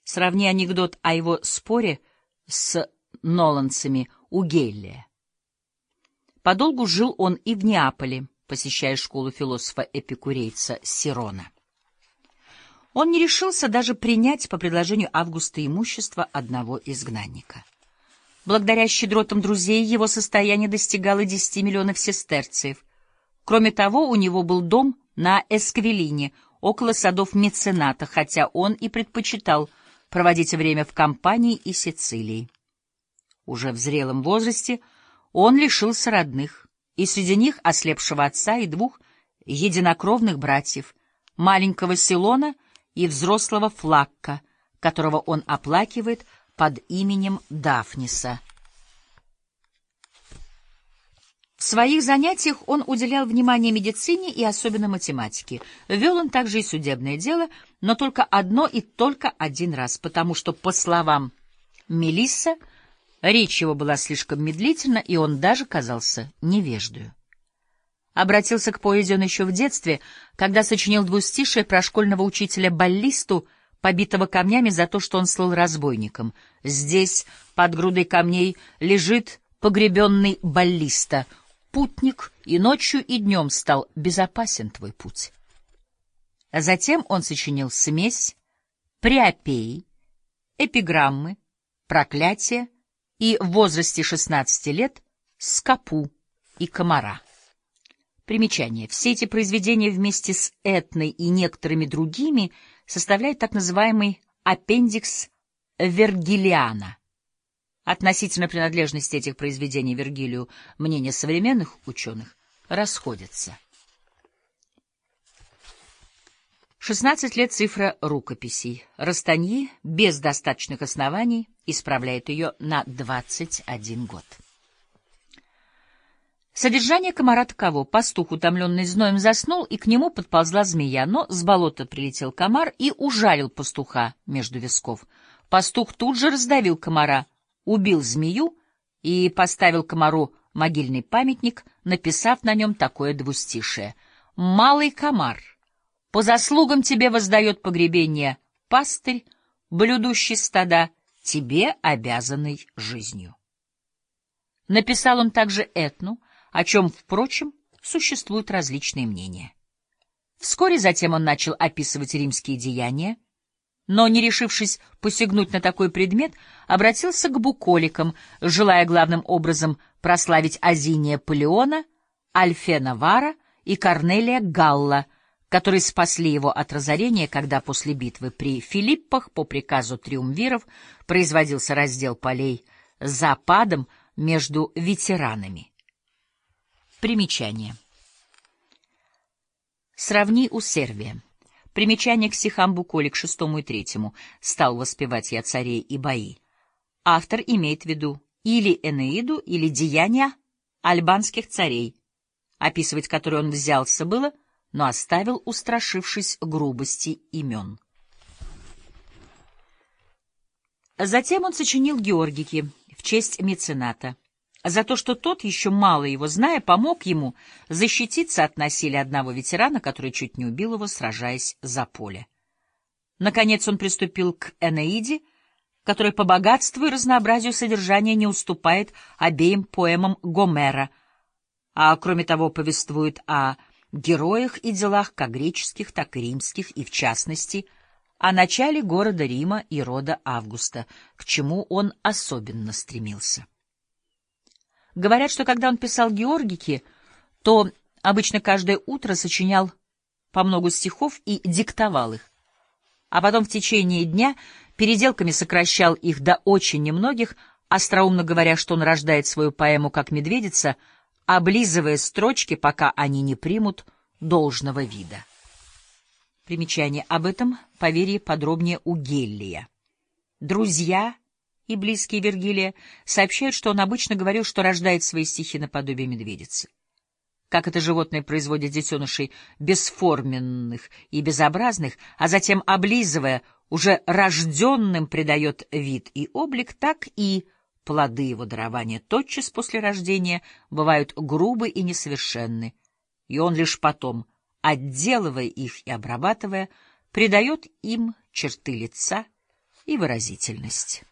Сравни анекдот о его споре с ноланцами у Геллия. Подолгу жил он и в Неаполе, посещая школу философа-эпикурейца Сирона. Он не решился даже принять по предложению Августа имущество одного изгнанника. Благодаря щедротам друзей его состояние достигало 10 миллионов сестерциев. Кроме того, у него был дом на Эсквилине, около садов мецената, хотя он и предпочитал проводить время в Кампании и Сицилии. Уже в зрелом возрасте он лишился родных, и среди них ослепшего отца и двух единокровных братьев, маленького Силона и взрослого Флакка, которого он оплакивает под именем Дафниса. В своих занятиях он уделял внимание медицине и особенно математике. Вел он также и судебное дело, но только одно и только один раз, потому что, по словам Мелисса, речь его была слишком медлительна, и он даже казался невеждою. Обратился к поэзии он еще в детстве, когда сочинил двустишие про школьного учителя баллисту — побитого камнями за то, что он слыл разбойником. Здесь, под грудой камней, лежит погребенный баллиста. Путник и ночью, и днем стал безопасен твой путь. Затем он сочинил смесь, приопеи, эпиграммы, проклятия и в возрасте 16 лет скопу и комара. Примечание. Все эти произведения вместе с Этной и некоторыми другими — составляет так называемый аппендикс Вергилиана. Относительно принадлежности этих произведений Вергилию мнения современных ученых расходятся. 16 лет цифра рукописей. Растаньи без достаточных оснований исправляет ее на 21 год. Содержание комара таково. Пастух, утомленный зноем, заснул, и к нему подползла змея, но с болота прилетел комар и ужалил пастуха между висков. Пастух тут же раздавил комара, убил змею и поставил комару могильный памятник, написав на нем такое двустишее. «Малый комар, по заслугам тебе воздает погребение пастырь, блюдущий стада, тебе обязанный жизнью». Написал он также Этну, о чем, впрочем, существуют различные мнения. Вскоре затем он начал описывать римские деяния, но, не решившись посягнуть на такой предмет, обратился к буколикам, желая главным образом прославить Азиния Палеона, Альфена Вара и Корнелия Галла, которые спасли его от разорения, когда после битвы при Филиппах по приказу триумвиров производился раздел полей западом между ветеранами. Примечание. Сравни у Сервия. Примечание к стихам к шестому и третьему. Стал воспевать я царей и бои. Автор имеет в виду или Энеиду, или деяния альбанских царей, описывать которые он взялся было, но оставил, устрашившись грубости имен. Затем он сочинил Георгики в честь мецената за то, что тот, еще мало его зная, помог ему защититься от насилия одного ветерана, который чуть не убил его, сражаясь за поле. Наконец он приступил к Энеиде, которая по богатству и разнообразию содержания не уступает обеим поэмам Гомера, а кроме того повествует о героях и делах как греческих, так и римских, и в частности о начале города Рима и рода Августа, к чему он особенно стремился. Говорят, что когда он писал Георгики, то обычно каждое утро сочинял по много стихов и диктовал их, а потом в течение дня переделками сокращал их до очень немногих, остроумно говоря, что он рождает свою поэму как медведица, облизывая строчки, пока они не примут должного вида. Примечание об этом поверье подробнее у Геллия. Друзья и близкие Вергилия сообщают, что он обычно говорил, что рождает свои стихи наподобие медведицы. Как это животное производит детенышей бесформенных и безобразных, а затем, облизывая, уже рожденным придает вид и облик, так и плоды его дарования тотчас после рождения бывают грубы и несовершенны, и он лишь потом, отделывая их и обрабатывая, придает им черты лица и выразительность.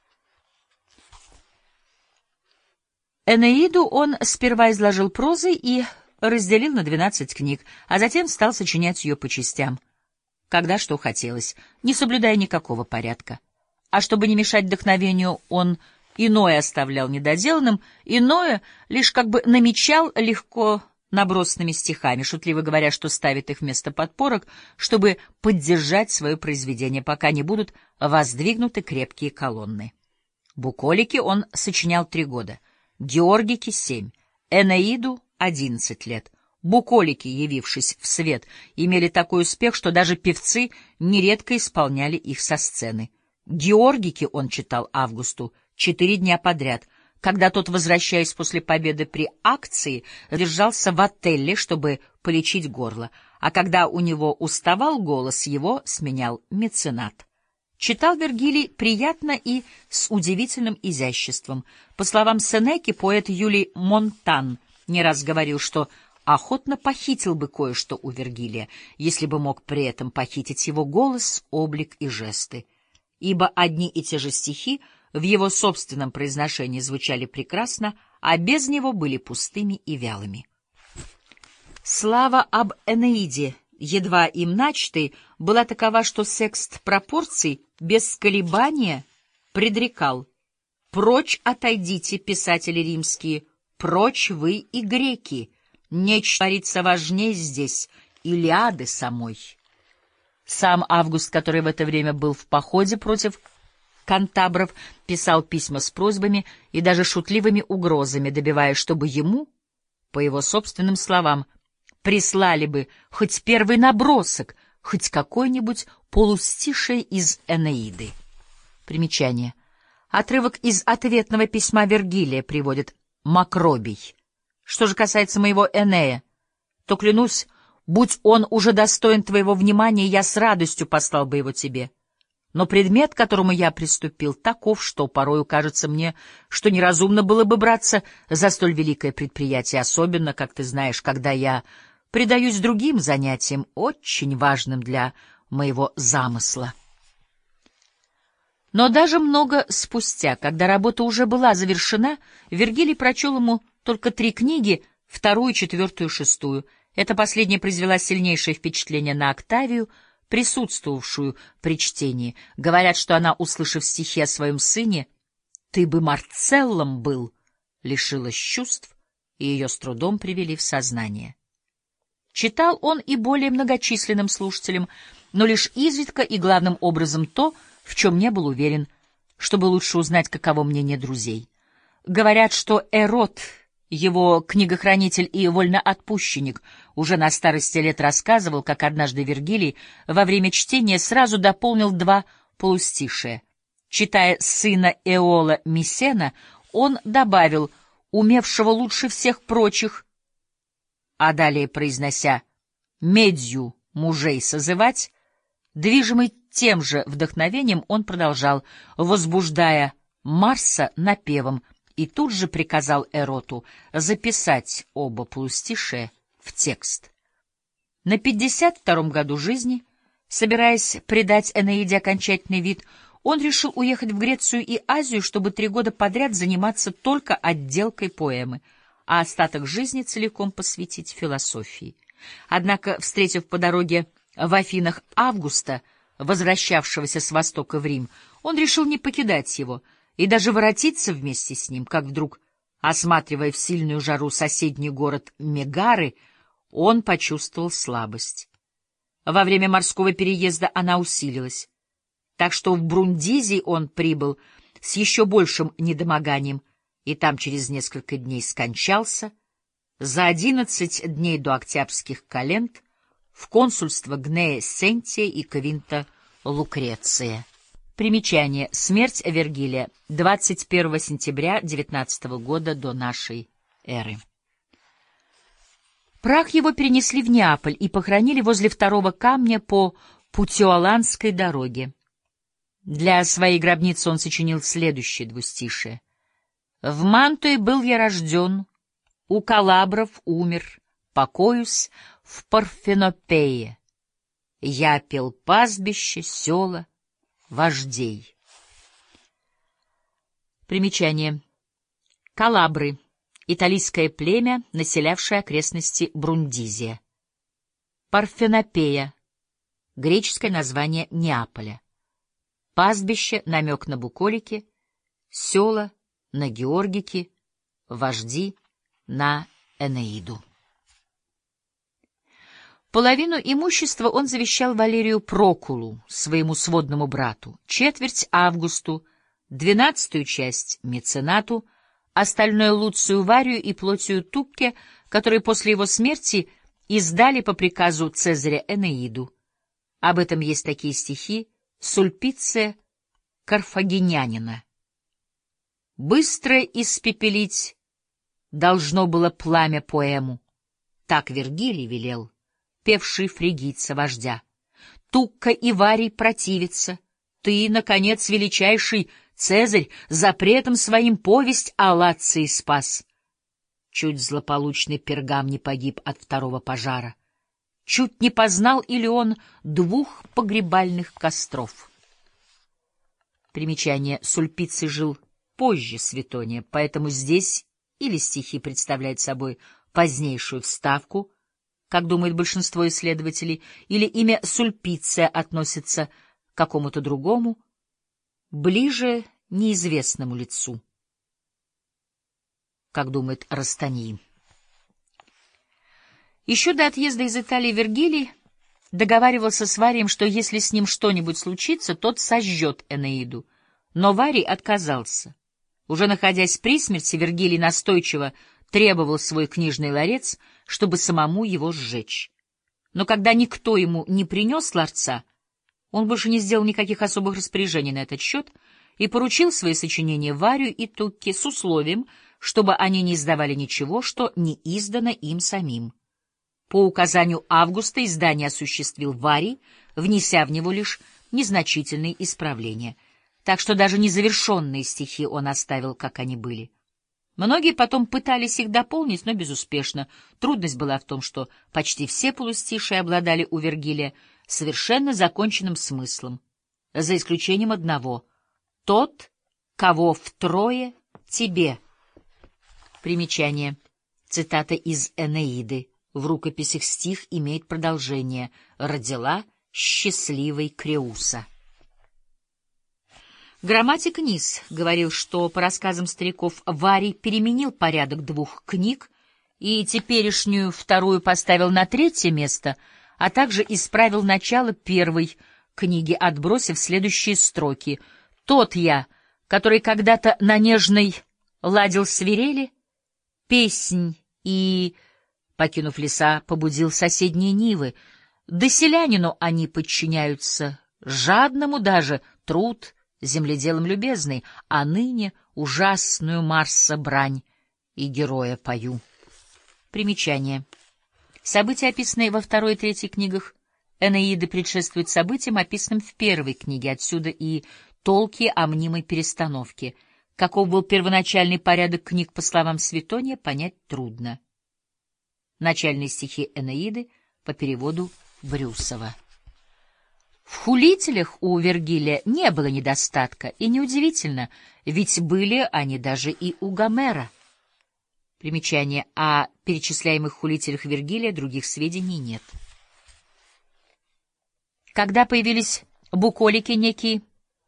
Энеиду он сперва изложил прозой и разделил на двенадцать книг, а затем стал сочинять ее по частям, когда что хотелось, не соблюдая никакого порядка. А чтобы не мешать вдохновению, он иное оставлял недоделанным, иное лишь как бы намечал легко набросанными стихами, шутливо говоря, что ставит их вместо подпорок, чтобы поддержать свое произведение, пока не будут воздвигнуты крепкие колонны. Буколики он сочинял три года — Георгике — семь, Энеиду — одиннадцать лет. Буколики, явившись в свет, имели такой успех, что даже певцы нередко исполняли их со сцены. Георгики он читал Августу четыре дня подряд, когда тот, возвращаясь после победы при акции, держался в отеле, чтобы полечить горло, а когда у него уставал голос, его сменял меценат. Читал Вергилий приятно и с удивительным изяществом. По словам Сенеки, поэт Юлий Монтан не раз говорил, что охотно похитил бы кое-что у Вергилия, если бы мог при этом похитить его голос, облик и жесты. Ибо одни и те же стихи в его собственном произношении звучали прекрасно, а без него были пустыми и вялыми. Слава об Энеиде едва им начатой, была такова, что секст пропорций без колебания предрекал «Прочь отойдите, писатели римские, прочь вы и греки, нечто творится важнее здесь, Илиады самой». Сам Август, который в это время был в походе против кантабров, писал письма с просьбами и даже шутливыми угрозами, добиваясь, чтобы ему, по его собственным словам, прислали бы хоть первый набросок, хоть какой-нибудь полустишее из Энеиды. Примечание. Отрывок из ответного письма Вергилия приводит Макробий. Что же касается моего Энея, то, клянусь, будь он уже достоин твоего внимания, я с радостью послал бы его тебе. Но предмет, к которому я приступил, таков, что порою кажется мне, что неразумно было бы браться за столь великое предприятие, особенно, как ты знаешь, когда я предаюсь другим занятиям, очень важным для моего замысла. Но даже много спустя, когда работа уже была завершена, Вергилий прочел ему только три книги, вторую, четвертую, шестую. Эта последняя произвела сильнейшее впечатление на Октавию, присутствовавшую при чтении. Говорят, что она, услышав стихи о своем сыне, «Ты бы Марцеллом был», лишилась чувств, и ее с трудом привели в сознание. Читал он и более многочисленным слушателям, но лишь изредка и главным образом то, в чем не был уверен, чтобы лучше узнать, каково мнение друзей. Говорят, что Эрот, его книгохранитель и вольноотпущенник, уже на старости лет рассказывал, как однажды Вергилий во время чтения сразу дополнил два полустишия. Читая сына Эола Мисена, он добавил «умевшего лучше всех прочих», а далее произнося «медью мужей созывать», движимый тем же вдохновением он продолжал, возбуждая Марса напевом, и тут же приказал Эроту записать оба плустише в текст. На 52-м году жизни, собираясь придать Энеиде окончательный вид, он решил уехать в Грецию и Азию, чтобы три года подряд заниматься только отделкой поэмы, а остаток жизни целиком посвятить философии. Однако, встретив по дороге в Афинах Августа, возвращавшегося с Востока в Рим, он решил не покидать его и даже воротиться вместе с ним, как вдруг, осматривая в сильную жару соседний город Мегары, он почувствовал слабость. Во время морского переезда она усилилась, так что в Брундизи он прибыл с еще большим недомоганием и там через несколько дней скончался. За одиннадцать дней до октябрьских календ в консульство Гнея Сентия и Квинта Лукреция. Примечание. Смерть Вергилия. 21 сентября 19 года до нашей эры. Прах его перенесли в Неаполь и похоронили возле второго камня по Путиоланской дороге. Для своей гробницы он сочинил следующее двустишее. «В Мантуе был я рожден, у Калабров умер, покоюсь в Парфенопее. Я пел пастбище, села, вождей. Примечание. Калабры. Италийское племя, населявшее окрестности Брундизия. Парфенопея. Греческое название Неаполя. Пастбище, намек на буколики, села, на Георгики, вожди, на Энеиду. Половину имущества он завещал Валерию Прокулу, своему сводному брату, четверть Августу, двенадцатую часть меценату, остальное Луцию Варию и Плотию Тукке, которые после его смерти издали по приказу Цезаря Энеиду. Об этом есть такие стихи Сульпиция Карфагенянина. «Быстро испепелить должно было пламя поэму, так Вергилий велел» певший фригийца вождя. Тукка и Варий противится. Ты, наконец, величайший Цезарь, запретом своим повесть о Лации спас. Чуть злополучный пергам не погиб от второго пожара. Чуть не познал или он двух погребальных костров. Примечание. Сульпиций жил позже Светония, поэтому здесь или стихи представляют собой позднейшую вставку — как думает большинство исследователей, или имя Сульпиция относится к какому-то другому, ближе неизвестному лицу, как думает Растани. Еще до отъезда из Италии Вергилий договаривался с Варием, что если с ним что-нибудь случится, тот сожжет Энеиду. Но Варий отказался. Уже находясь при смерти, Вергилий настойчиво требовал свой книжный ларец, чтобы самому его сжечь. Но когда никто ему не принес ларца, он больше не сделал никаких особых распоряжений на этот счет и поручил свои сочинения Варю и Тукке с условием, чтобы они не издавали ничего, что не издано им самим. По указанию Августа издание осуществил Варий, внеся в него лишь незначительные исправления, так что даже незавершенные стихи он оставил, как они были. Многие потом пытались их дополнить, но безуспешно. Трудность была в том, что почти все полустишие обладали у Вергилия совершенно законченным смыслом, за исключением одного — «Тот, кого втрое тебе». Примечание. Цитата из Энеиды. В рукописях стих имеет продолжение «Родила счастливой Креуса». Грамматик Низ говорил, что, по рассказам стариков, Варий переменил порядок двух книг и теперешнюю вторую поставил на третье место, а также исправил начало первой книги, отбросив следующие строки. «Тот я, который когда-то на нежной ладил свирели, песнь и, покинув леса, побудил соседние нивы, да селянину они подчиняются, жадному даже труд — земледелом любезный, а ныне ужасную Марса брань и героя пою. Примечание. События, описанные во второй и третьей книгах Энеиды, предшествуют событиям, описанным в первой книге, отсюда и толки о мнимой перестановке. Каков был первоначальный порядок книг, по словам Светония, понять трудно. Начальные стихи Энеиды по переводу Брюсова. В хулителях у Вергилия не было недостатка, и неудивительно, ведь были они даже и у Гомера. Примечание о перечисляемых хулителях Вергилия других сведений нет. Когда появились буколики, некий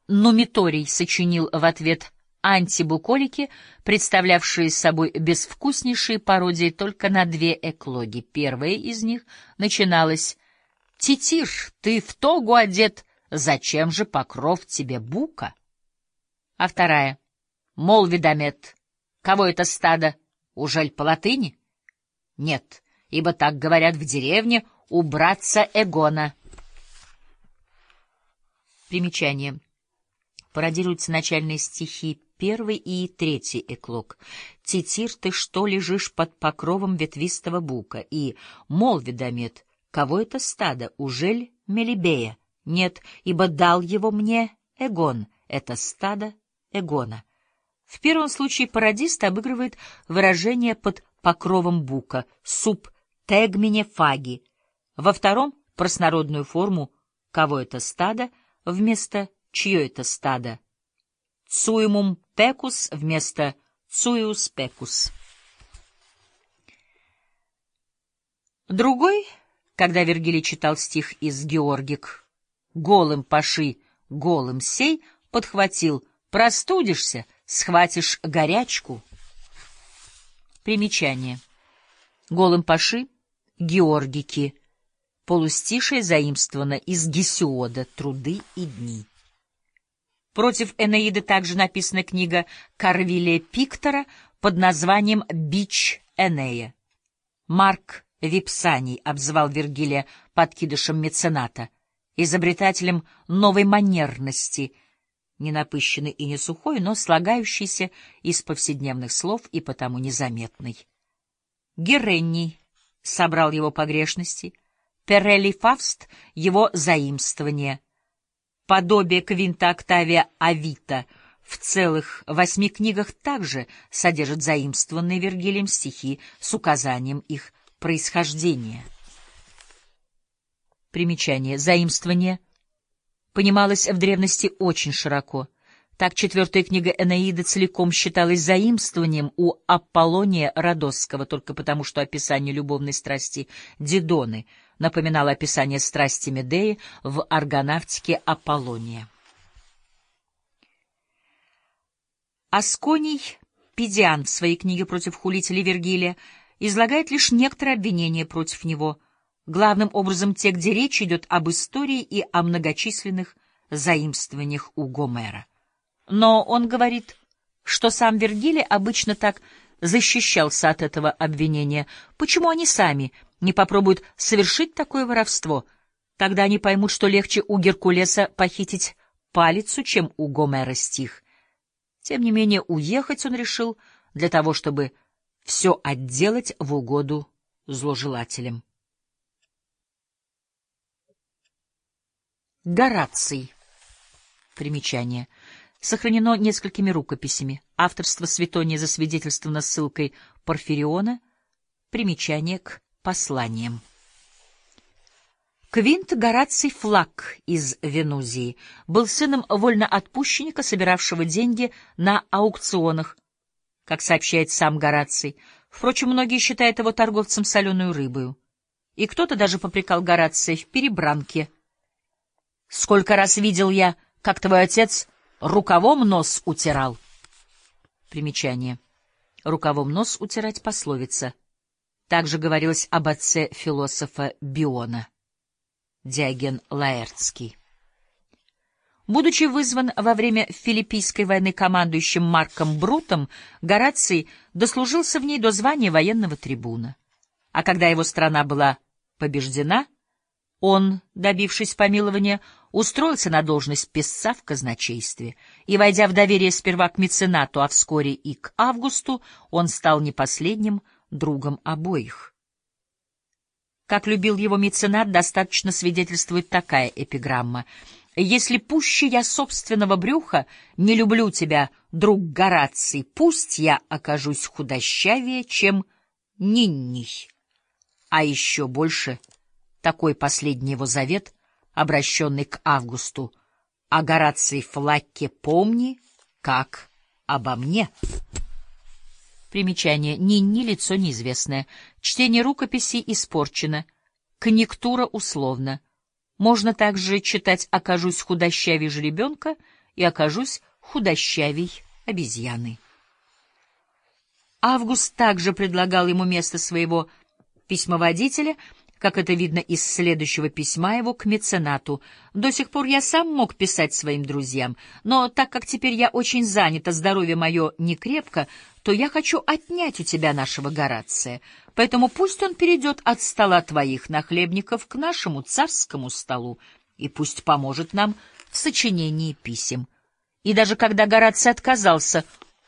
Нумиторий сочинил в ответ антибуколики, представлявшие собой безвкуснейшие пародии только на две эклоги. Первая из них начиналась Титир, ты в тогу одет, зачем же покров тебе бука? А вторая. Мол, Видомет, кого это стадо? Ужель по латыни? Нет, ибо так говорят в деревне у братца Эгона. Примечание. Пародируются начальные стихи первый и третий эклог. «Титир, ты что лежишь под покровом ветвистого бука?» и «Мол, Видомет, Кого это стадо? Ужель Мелибея? Нет, ибо дал его мне Эгон. Это стадо Эгона. В первом случае пародист обыгрывает выражение под покровом бука, суп тегмине фаги. Во втором — простонародную форму «кого это стадо» вместо «чье это стадо». «Цуимум пекус» вместо «цуиус пекус». Другой — когда Вергилий читал стих из Георгик «Голым паши, голым сей», подхватил «Простудишься, схватишь горячку». Примечание. Голым паши, Георгики, полустишее заимствовано из Гесиода «Труды и дни». Против Энеиды также написана книга Карвилия Пиктора под названием «Бич Энея». Марк Випсаний обзывал Вергилия подкидышем мецената, изобретателем новой манерности, не напыщенной и не сухой, но слагающейся из повседневных слов и потому незаметной. Геренний собрал его погрешности, Перелли Фавст — его заимствование, подобие Квинта Октавия Авита в целых восьми книгах также содержит заимствованные Вергилием стихи с указанием их происхождения. Примечание. Заимствование понималось в древности очень широко. Так четвертая книга Энеида целиком считалась заимствованием у Аполлония Родосского, только потому, что описание любовной страсти Дидоны напоминало описание страсти Медеи в аргонавтике Аполлония. Асконий Педиан в своей книге против хулителей Вергилия излагает лишь некоторые обвинения против него, главным образом те, где речь идет об истории и о многочисленных заимствованиях у Гомера. Но он говорит, что сам Вергилий обычно так защищался от этого обвинения. Почему они сами не попробуют совершить такое воровство? Тогда они поймут, что легче у Геркулеса похитить палицу, чем у Гомера стих. Тем не менее, уехать он решил для того, чтобы все отделать в угоду зложелателям. Гораций. Примечание. Сохранено несколькими рукописями. Авторство Светония засвидетельствовано ссылкой Порфириона. Примечание к посланиям. Квинт Гораций Флаг из Венузии был сыном вольноотпущенника, собиравшего деньги на аукционах, как сообщает сам Гораций. Впрочем, многие считают его торговцем соленой рыбою. И кто-то даже попрекал Горация в перебранке. «Сколько раз видел я, как твой отец рукавом нос утирал!» Примечание. Рукавом нос утирать пословица. Также говорилось об отце философа Биона. Диоген Лаэртский. Будучи вызван во время Филиппийской войны командующим Марком Брутом, Гораций дослужился в ней до звания военного трибуна. А когда его страна была побеждена, он, добившись помилования, устроился на должность писца в казначействе, и, войдя в доверие сперва к меценату, а вскоре и к Августу, он стал не последним другом обоих. Как любил его меценат, достаточно свидетельствует такая эпиграмма — если пуще я собственного брюха не люблю тебя, друг Гораций, пусть я окажусь худощавее, чем Нинний. А еще больше такой последний его завет, обращенный к Августу. А Гораций Флакке помни, как обо мне. Примечание. Нинни — лицо неизвестное. Чтение рукописи испорчено. Конъюнктура условно. Можно также читать «окажусь худощавей жеребенка» и «окажусь худощавей обезьяны». Август также предлагал ему место своего письмоводителя — как это видно из следующего письма его к меценату. До сих пор я сам мог писать своим друзьям, но так как теперь я очень занят, а здоровье мое не крепко, то я хочу отнять у тебя нашего Горация. Поэтому пусть он перейдет от стола твоих нахлебников к нашему царскому столу, и пусть поможет нам в сочинении писем. И даже когда Гораций отказался,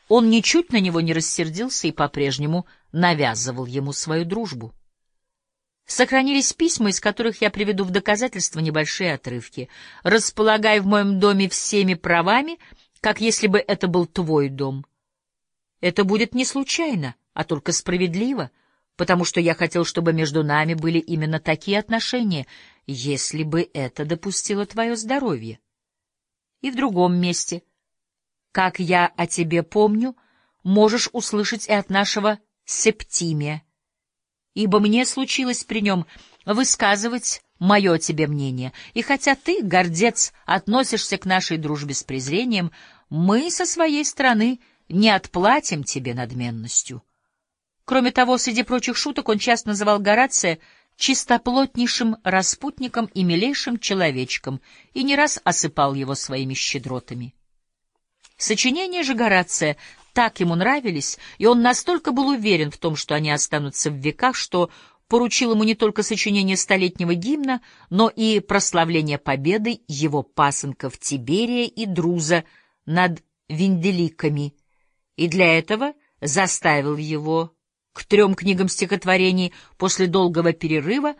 он ничуть на него не рассердился и по-прежнему навязывал ему свою дружбу. Сохранились письма, из которых я приведу в доказательство небольшие отрывки. «Располагай в моем доме всеми правами, как если бы это был твой дом. Это будет не случайно, а только справедливо, потому что я хотел, чтобы между нами были именно такие отношения, если бы это допустило твое здоровье. И в другом месте. Как я о тебе помню, можешь услышать и от нашего Септимия ибо мне случилось при нем высказывать мое тебе мнение, и хотя ты, гордец, относишься к нашей дружбе с презрением, мы со своей стороны не отплатим тебе надменностью. Кроме того, среди прочих шуток он часто называл Горация чистоплотнейшим распутником и милейшим человечком и не раз осыпал его своими щедротами. Сочинения же Горация так ему нравились, и он настолько был уверен в том, что они останутся в веках, что поручил ему не только сочинение столетнего гимна, но и прославление победы его пасынков Тиберия и Друза над Винделиками, и для этого заставил его к трем книгам стихотворений после долгого перерыва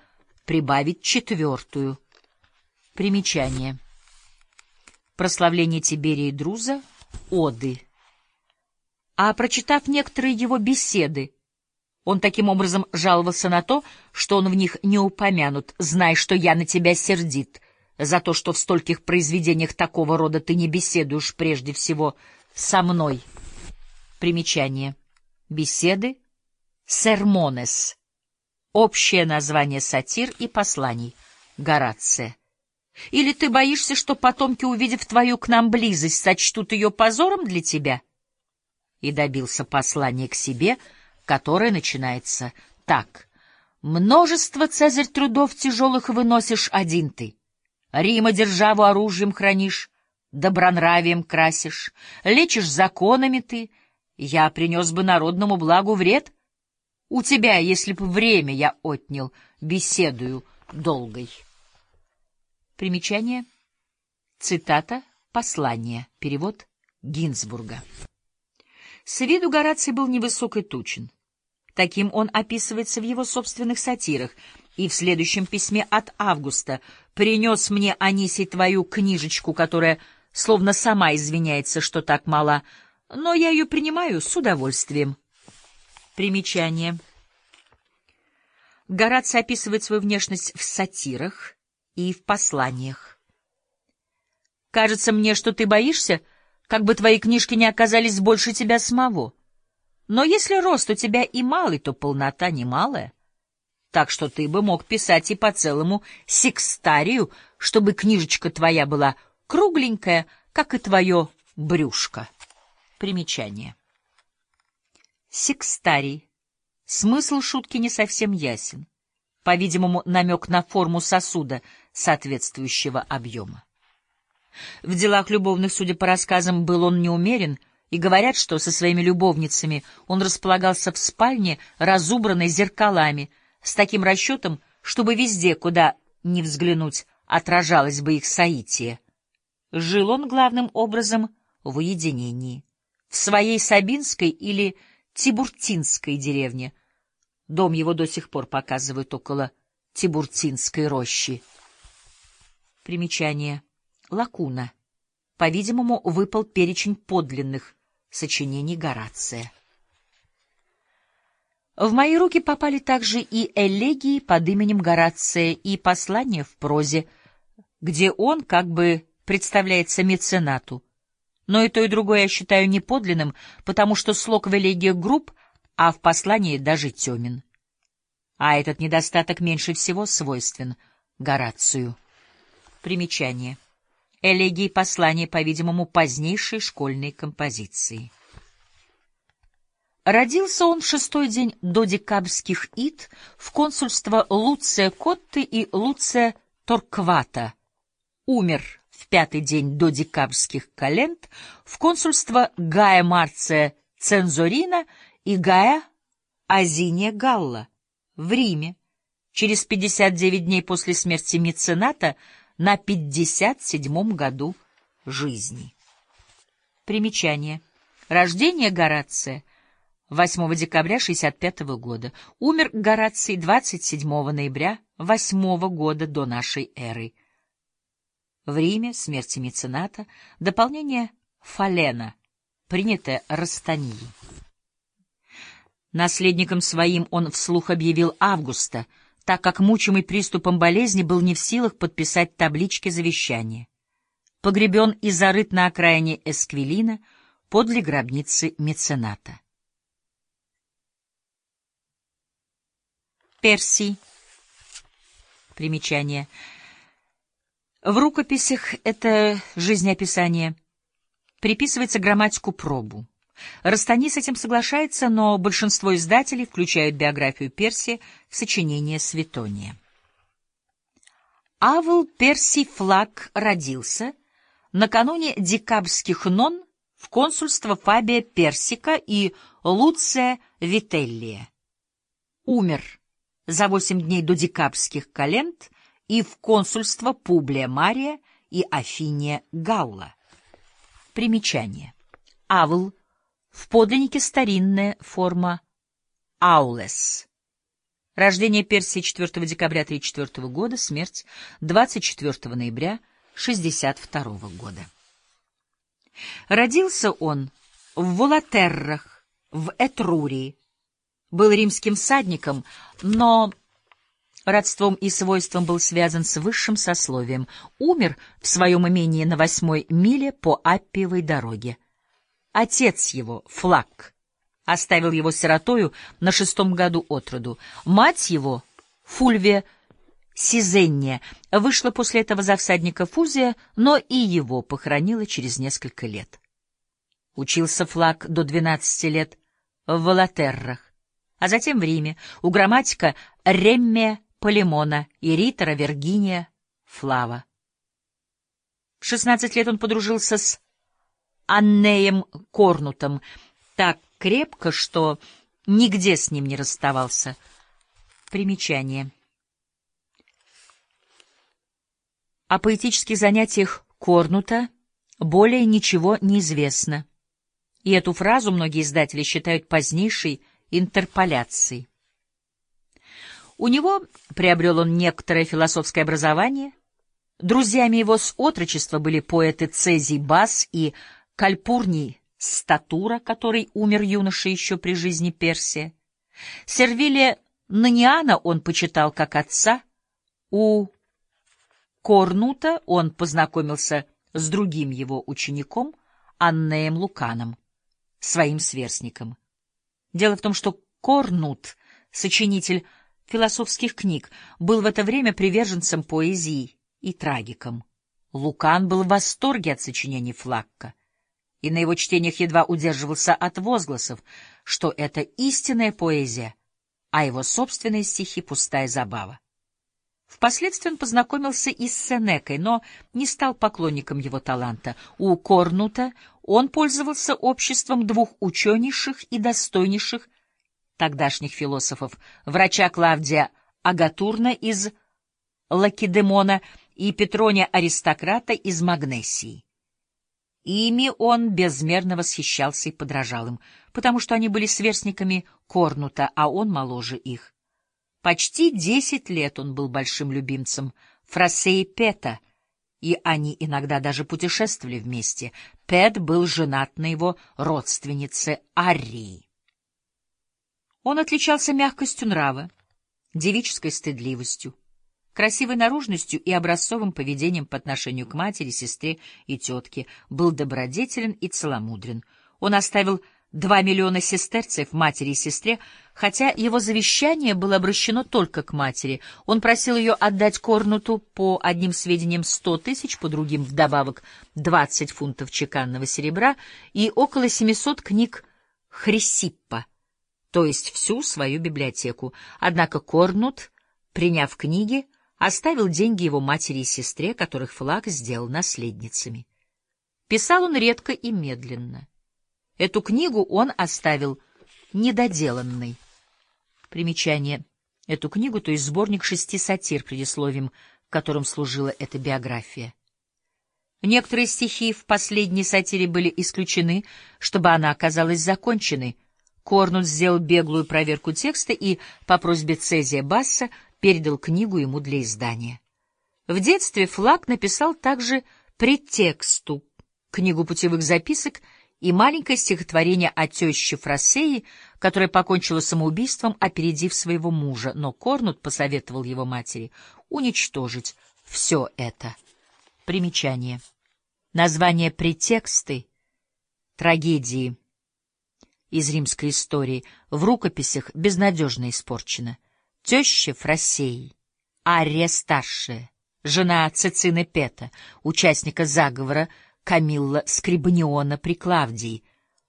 прибавить четвертую. Примечание. Прославление Тиберия и Друза — Оды а прочитав некоторые его беседы, он таким образом жаловался на то, что он в них не упомянут, «Знай, что я на тебя сердит, за то, что в стольких произведениях такого рода ты не беседуешь прежде всего со мной». Примечание. Беседы «Сермонес» — общее название сатир и посланий Горация. Или ты боишься, что потомки, увидев твою к нам близость, сочтут ее позором для тебя? И добился послания к себе, которое начинается так. «Множество, Цезарь, трудов тяжелых выносишь один ты. Рима державу оружием хранишь, добронравием красишь, лечишь законами ты. Я принес бы народному благу вред. У тебя, если б время я отнял, беседую долгой». Примечание. Цитата. Послание. Перевод Гинзбурга. С виду Гораций был невысок и тучен. Таким он описывается в его собственных сатирах, и в следующем письме от Августа «Принес мне, Анисий, твою книжечку, которая словно сама извиняется, что так мала, но я ее принимаю с удовольствием». Примечание. Гораций описывает свою внешность в сатирах и в посланиях. «Кажется мне, что ты боишься, — как бы твои книжки не оказались больше тебя самого. Но если рост у тебя и малый, то полнота немалая. Так что ты бы мог писать и по целому секстарию, чтобы книжечка твоя была кругленькая, как и твое брюшко. Примечание. Секстарий. Смысл шутки не совсем ясен. По-видимому, намек на форму сосуда соответствующего объема. В делах любовных, судя по рассказам, был он неумерен, и говорят, что со своими любовницами он располагался в спальне, разубранной зеркалами, с таким расчетом, чтобы везде, куда ни взглянуть, отражалось бы их соитие. Жил он главным образом в уединении, в своей Сабинской или Тибуртинской деревне. Дом его до сих пор показывают около Тибуртинской рощи. Примечание. Лакуна. По-видимому, выпал перечень подлинных сочинений Горация. В мои руки попали также и элегии под именем Горация и послания в прозе, где он как бы представляется меценату. Но и то, и другое я считаю неподлинным, потому что слог в элегиях груб, а в послании даже темен. А этот недостаток меньше всего свойствен Горацию. Примечание. Элегии послания, по-видимому, позднейшей школьной композиции. Родился он в шестой день до декабрьских ид в консульство Луция Котты и Луция Торквата. Умер в пятый день до декабрьских календ в консульство Гая Марция Цензорина и Гая Азиния Галла в Риме. Через 59 дней после смерти мецената на 57-м году жизни. Примечание. Рождение Горация 8 декабря 65 -го года. Умер Гораций 27 ноября 8 года до нашей эры. В Риме смерти мецената дополнение Фалена, принятое Растании. Наследником своим он вслух объявил Августа — так как мучимый приступом болезни был не в силах подписать таблички завещания. Погребен и зарыт на окраине Эсквилина подле гробницы мецената. Персий. Примечание. В рукописях это жизнеописание приписывается грамматику пробу. Растани с этим соглашается, но большинство издателей включают биографию Персия в сочинение Светония. Авл Персий Флаг родился накануне декабрьских нон в консульство Фабия Персика и Луция Вителлия. Умер за восемь дней до декабрьских календ и в консульство Публия Мария и Афиния Галла. Примечание. Авл в подлиннике старинная форма «аулес». Рождение Персии 4 декабря 1934 года, смерть 24 ноября 1962 года. Родился он в Волатеррах, в Этрурии. Был римским всадником, но родством и свойством был связан с высшим сословием. Умер в своем имении на восьмой миле по Аппиевой дороге. Отец его, Флаг, оставил его сиротою на шестом году от роду. Мать его, Фульвия Сизенния, вышла после этого за всадника Фузия, но и его похоронила через несколько лет. Учился Флаг до двенадцати лет в Волотеррах, а затем в Риме у грамматика Реммия Полимона и ритора Виргиния Флава. В шестнадцать лет он подружился с Аннеем Корнутом так крепко, что нигде с ним не расставался. Примечание. О поэтических занятиях Корнута более ничего не известно. и эту фразу многие издатели считают позднейшей интерполяцией. У него приобрел он некоторое философское образование. Друзьями его с отрочества были поэты Цезий Бас и Кальпурний Статура, который умер юноша еще при жизни Персия. Сервилия Наниана он почитал как отца. У Корнута он познакомился с другим его учеником, Аннеем Луканом, своим сверстником. Дело в том, что Корнут, сочинитель философских книг, был в это время приверженцем поэзии и трагиком. Лукан был в восторге от сочинений Флакка, и на его чтениях едва удерживался от возгласов, что это истинная поэзия, а его собственные стихи — пустая забава. Впоследствии он познакомился и с Сенекой, но не стал поклонником его таланта. У Корнута он пользовался обществом двух ученейших и достойнейших тогдашних философов, врача Клавдия Агатурна из Лакедемона и Петрония Аристократа из Магнесии. Ими он безмерно восхищался и подражал им, потому что они были сверстниками Корнута, а он моложе их. Почти десять лет он был большим любимцем Фросеи Пета, и они иногда даже путешествовали вместе. Пет был женат на его родственнице Арии. Он отличался мягкостью нрава, девической стыдливостью, красивой наружностью и образцовым поведением по отношению к матери, сестре и тетке, был добродетелен и целомудрен. Он оставил два миллиона сестерцев матери и сестре, хотя его завещание было обращено только к матери. Он просил ее отдать Корнуту по одним сведениям сто тысяч, по другим вдобавок двадцать фунтов чеканного серебра и около семисот книг Хрисиппа, то есть всю свою библиотеку. Однако Корнут, приняв книги, оставил деньги его матери и сестре, которых флаг сделал наследницами. Писал он редко и медленно. Эту книгу он оставил недоделанной. Примечание. Эту книгу, то есть сборник шести сатир, предисловием которым служила эта биография. Некоторые стихи в последней сатире были исключены, чтобы она оказалась законченной. Корнут сделал беглую проверку текста и, по просьбе Цезия Басса, передал книгу ему для издания. В детстве Флаг написал также предтексту, книгу путевых записок — и маленькое стихотворение о теще Фросеи, которая покончила самоубийством, опередив своего мужа, но Корнут посоветовал его матери уничтожить все это. Примечание. Название претексты трагедии из римской истории в рукописях безнадежно испорчено. Теща Фросеи, Ария старшая, жена Цицины Пета, участника заговора, Камилла Скрибаниона при Клавдии.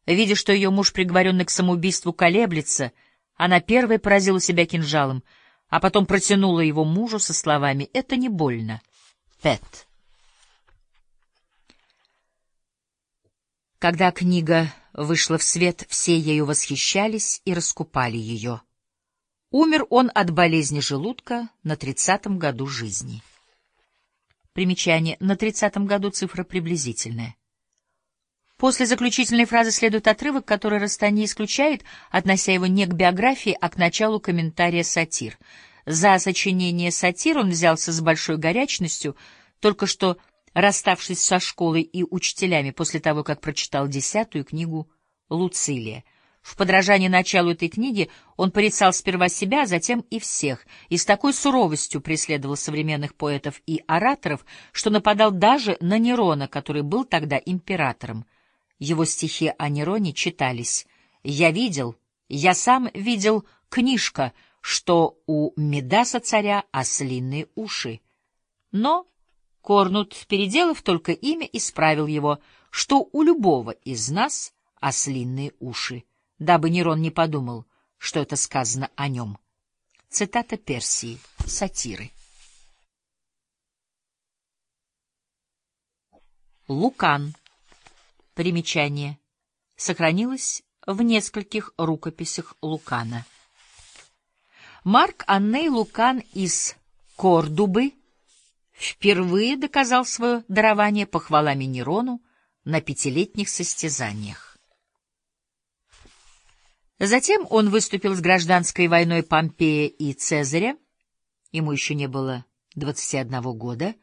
Видя, что ее муж, приговоренный к самоубийству, колеблется, она первой поразила себя кинжалом, а потом протянула его мужу со словами «Это не больно, Пэт». Когда книга вышла в свет, все ею восхищались и раскупали ее. Умер он от болезни желудка на тридцатом году жизни. Примечание. На тридцатом году цифра приблизительная. После заключительной фразы следует отрывок, который Растани исключает, относя его не к биографии, а к началу комментария сатир. За сочинение сатир он взялся с большой горячностью, только что расставшись со школой и учителями после того, как прочитал десятую книгу Луцилия — в подражании началу этой книги он порицал сперва себя, а затем и всех, и с такой суровостью преследовал современных поэтов и ораторов, что нападал даже на Нерона, который был тогда императором. Его стихи о Нероне читались «Я видел, я сам видел книжка, что у Медаса царя ослиные уши». Но Корнут, переделав только имя, исправил его, что у любого из нас ослиные уши дабы Нерон не подумал, что это сказано о нем. Цитата Персии, сатиры. Лукан. Примечание. Сохранилось в нескольких рукописях Лукана. Марк Анней Лукан из Кордубы впервые доказал свое дарование похвалами Нерону на пятилетних состязаниях. Затем он выступил с гражданской войной Помпея и Цезаря, ему еще не было 21 года,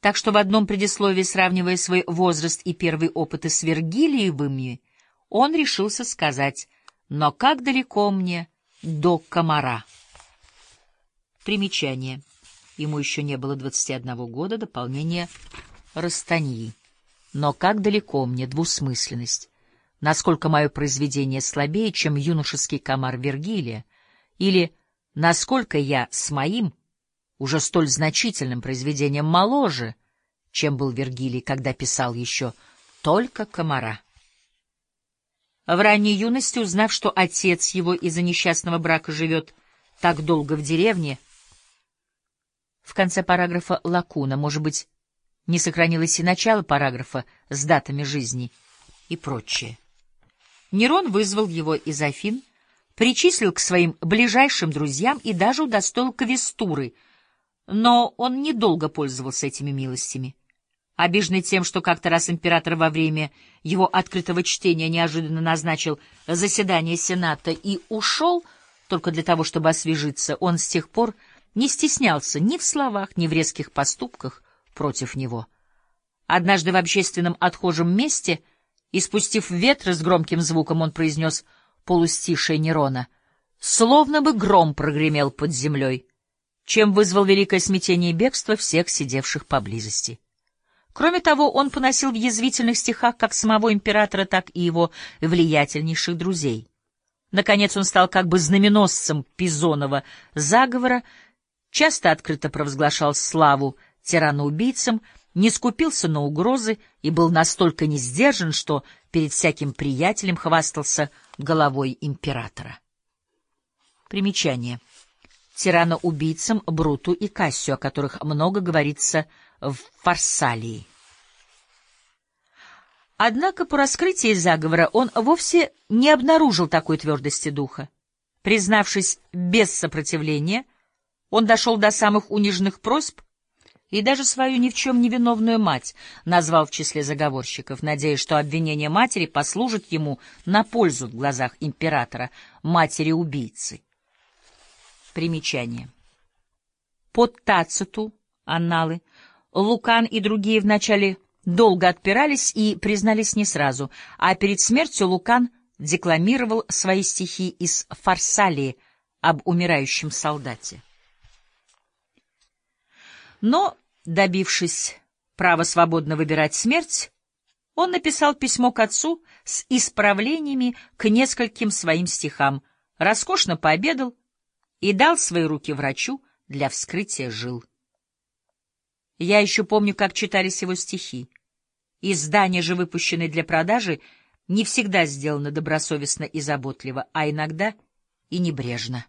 так что в одном предисловии, сравнивая свой возраст и первые опыты с Вергилиевыми, он решился сказать «Но как далеко мне до комара?» Примечание. Ему еще не было 21 года, дополнение Растаньи. Но как далеко мне двусмысленность? Насколько мое произведение слабее, чем юношеский комар Вергилия? Или насколько я с моим, уже столь значительным произведением моложе, чем был Вергилий, когда писал еще только комара? В ранней юности, узнав, что отец его из-за несчастного брака живет так долго в деревне, в конце параграфа лакуна, может быть, не сохранилось и начало параграфа с датами жизни и прочее. Нерон вызвал его из Афин, причислил к своим ближайшим друзьям и даже удостоил квестуры, но он недолго пользовался этими милостями. Обиженный тем, что как-то раз император во время его открытого чтения неожиданно назначил заседание Сената и ушел только для того, чтобы освежиться, он с тех пор не стеснялся ни в словах, ни в резких поступках против него. Однажды в общественном отхожем месте, испустив ветры с громким звуком, он произнес полустишее Нерона, словно бы гром прогремел под землей, чем вызвал великое смятение и бегство всех сидевших поблизости. Кроме того, он поносил в язвительных стихах как самого императора, так и его влиятельнейших друзей. Наконец он стал как бы знаменосцем Пизонова заговора, часто открыто провозглашал славу тираноубийцам, не скупился на угрозы и был настолько несдержан, что перед всяким приятелем хвастался головой императора. Примечание. Тираноубийцам Бруту и Кассию, о которых много говорится в Фарсалии. Однако по раскрытии заговора он вовсе не обнаружил такой твердости духа. Признавшись без сопротивления, он дошел до самых униженных просьб и даже свою ни в чем невиновную мать назвал в числе заговорщиков, надеясь, что обвинение матери послужит ему на пользу в глазах императора, матери-убийцы. Примечание. Под Тациту, анналы, Лукан и другие вначале долго отпирались и признались не сразу, а перед смертью Лукан декламировал свои стихи из Фарсалии об умирающем солдате. Но, добившись права свободно выбирать смерть, он написал письмо к отцу с исправлениями к нескольким своим стихам, роскошно пообедал и дал свои руки врачу для вскрытия жил. Я еще помню, как читались его стихи. Издания же, выпущенные для продажи, не всегда сделаны добросовестно и заботливо, а иногда и небрежно.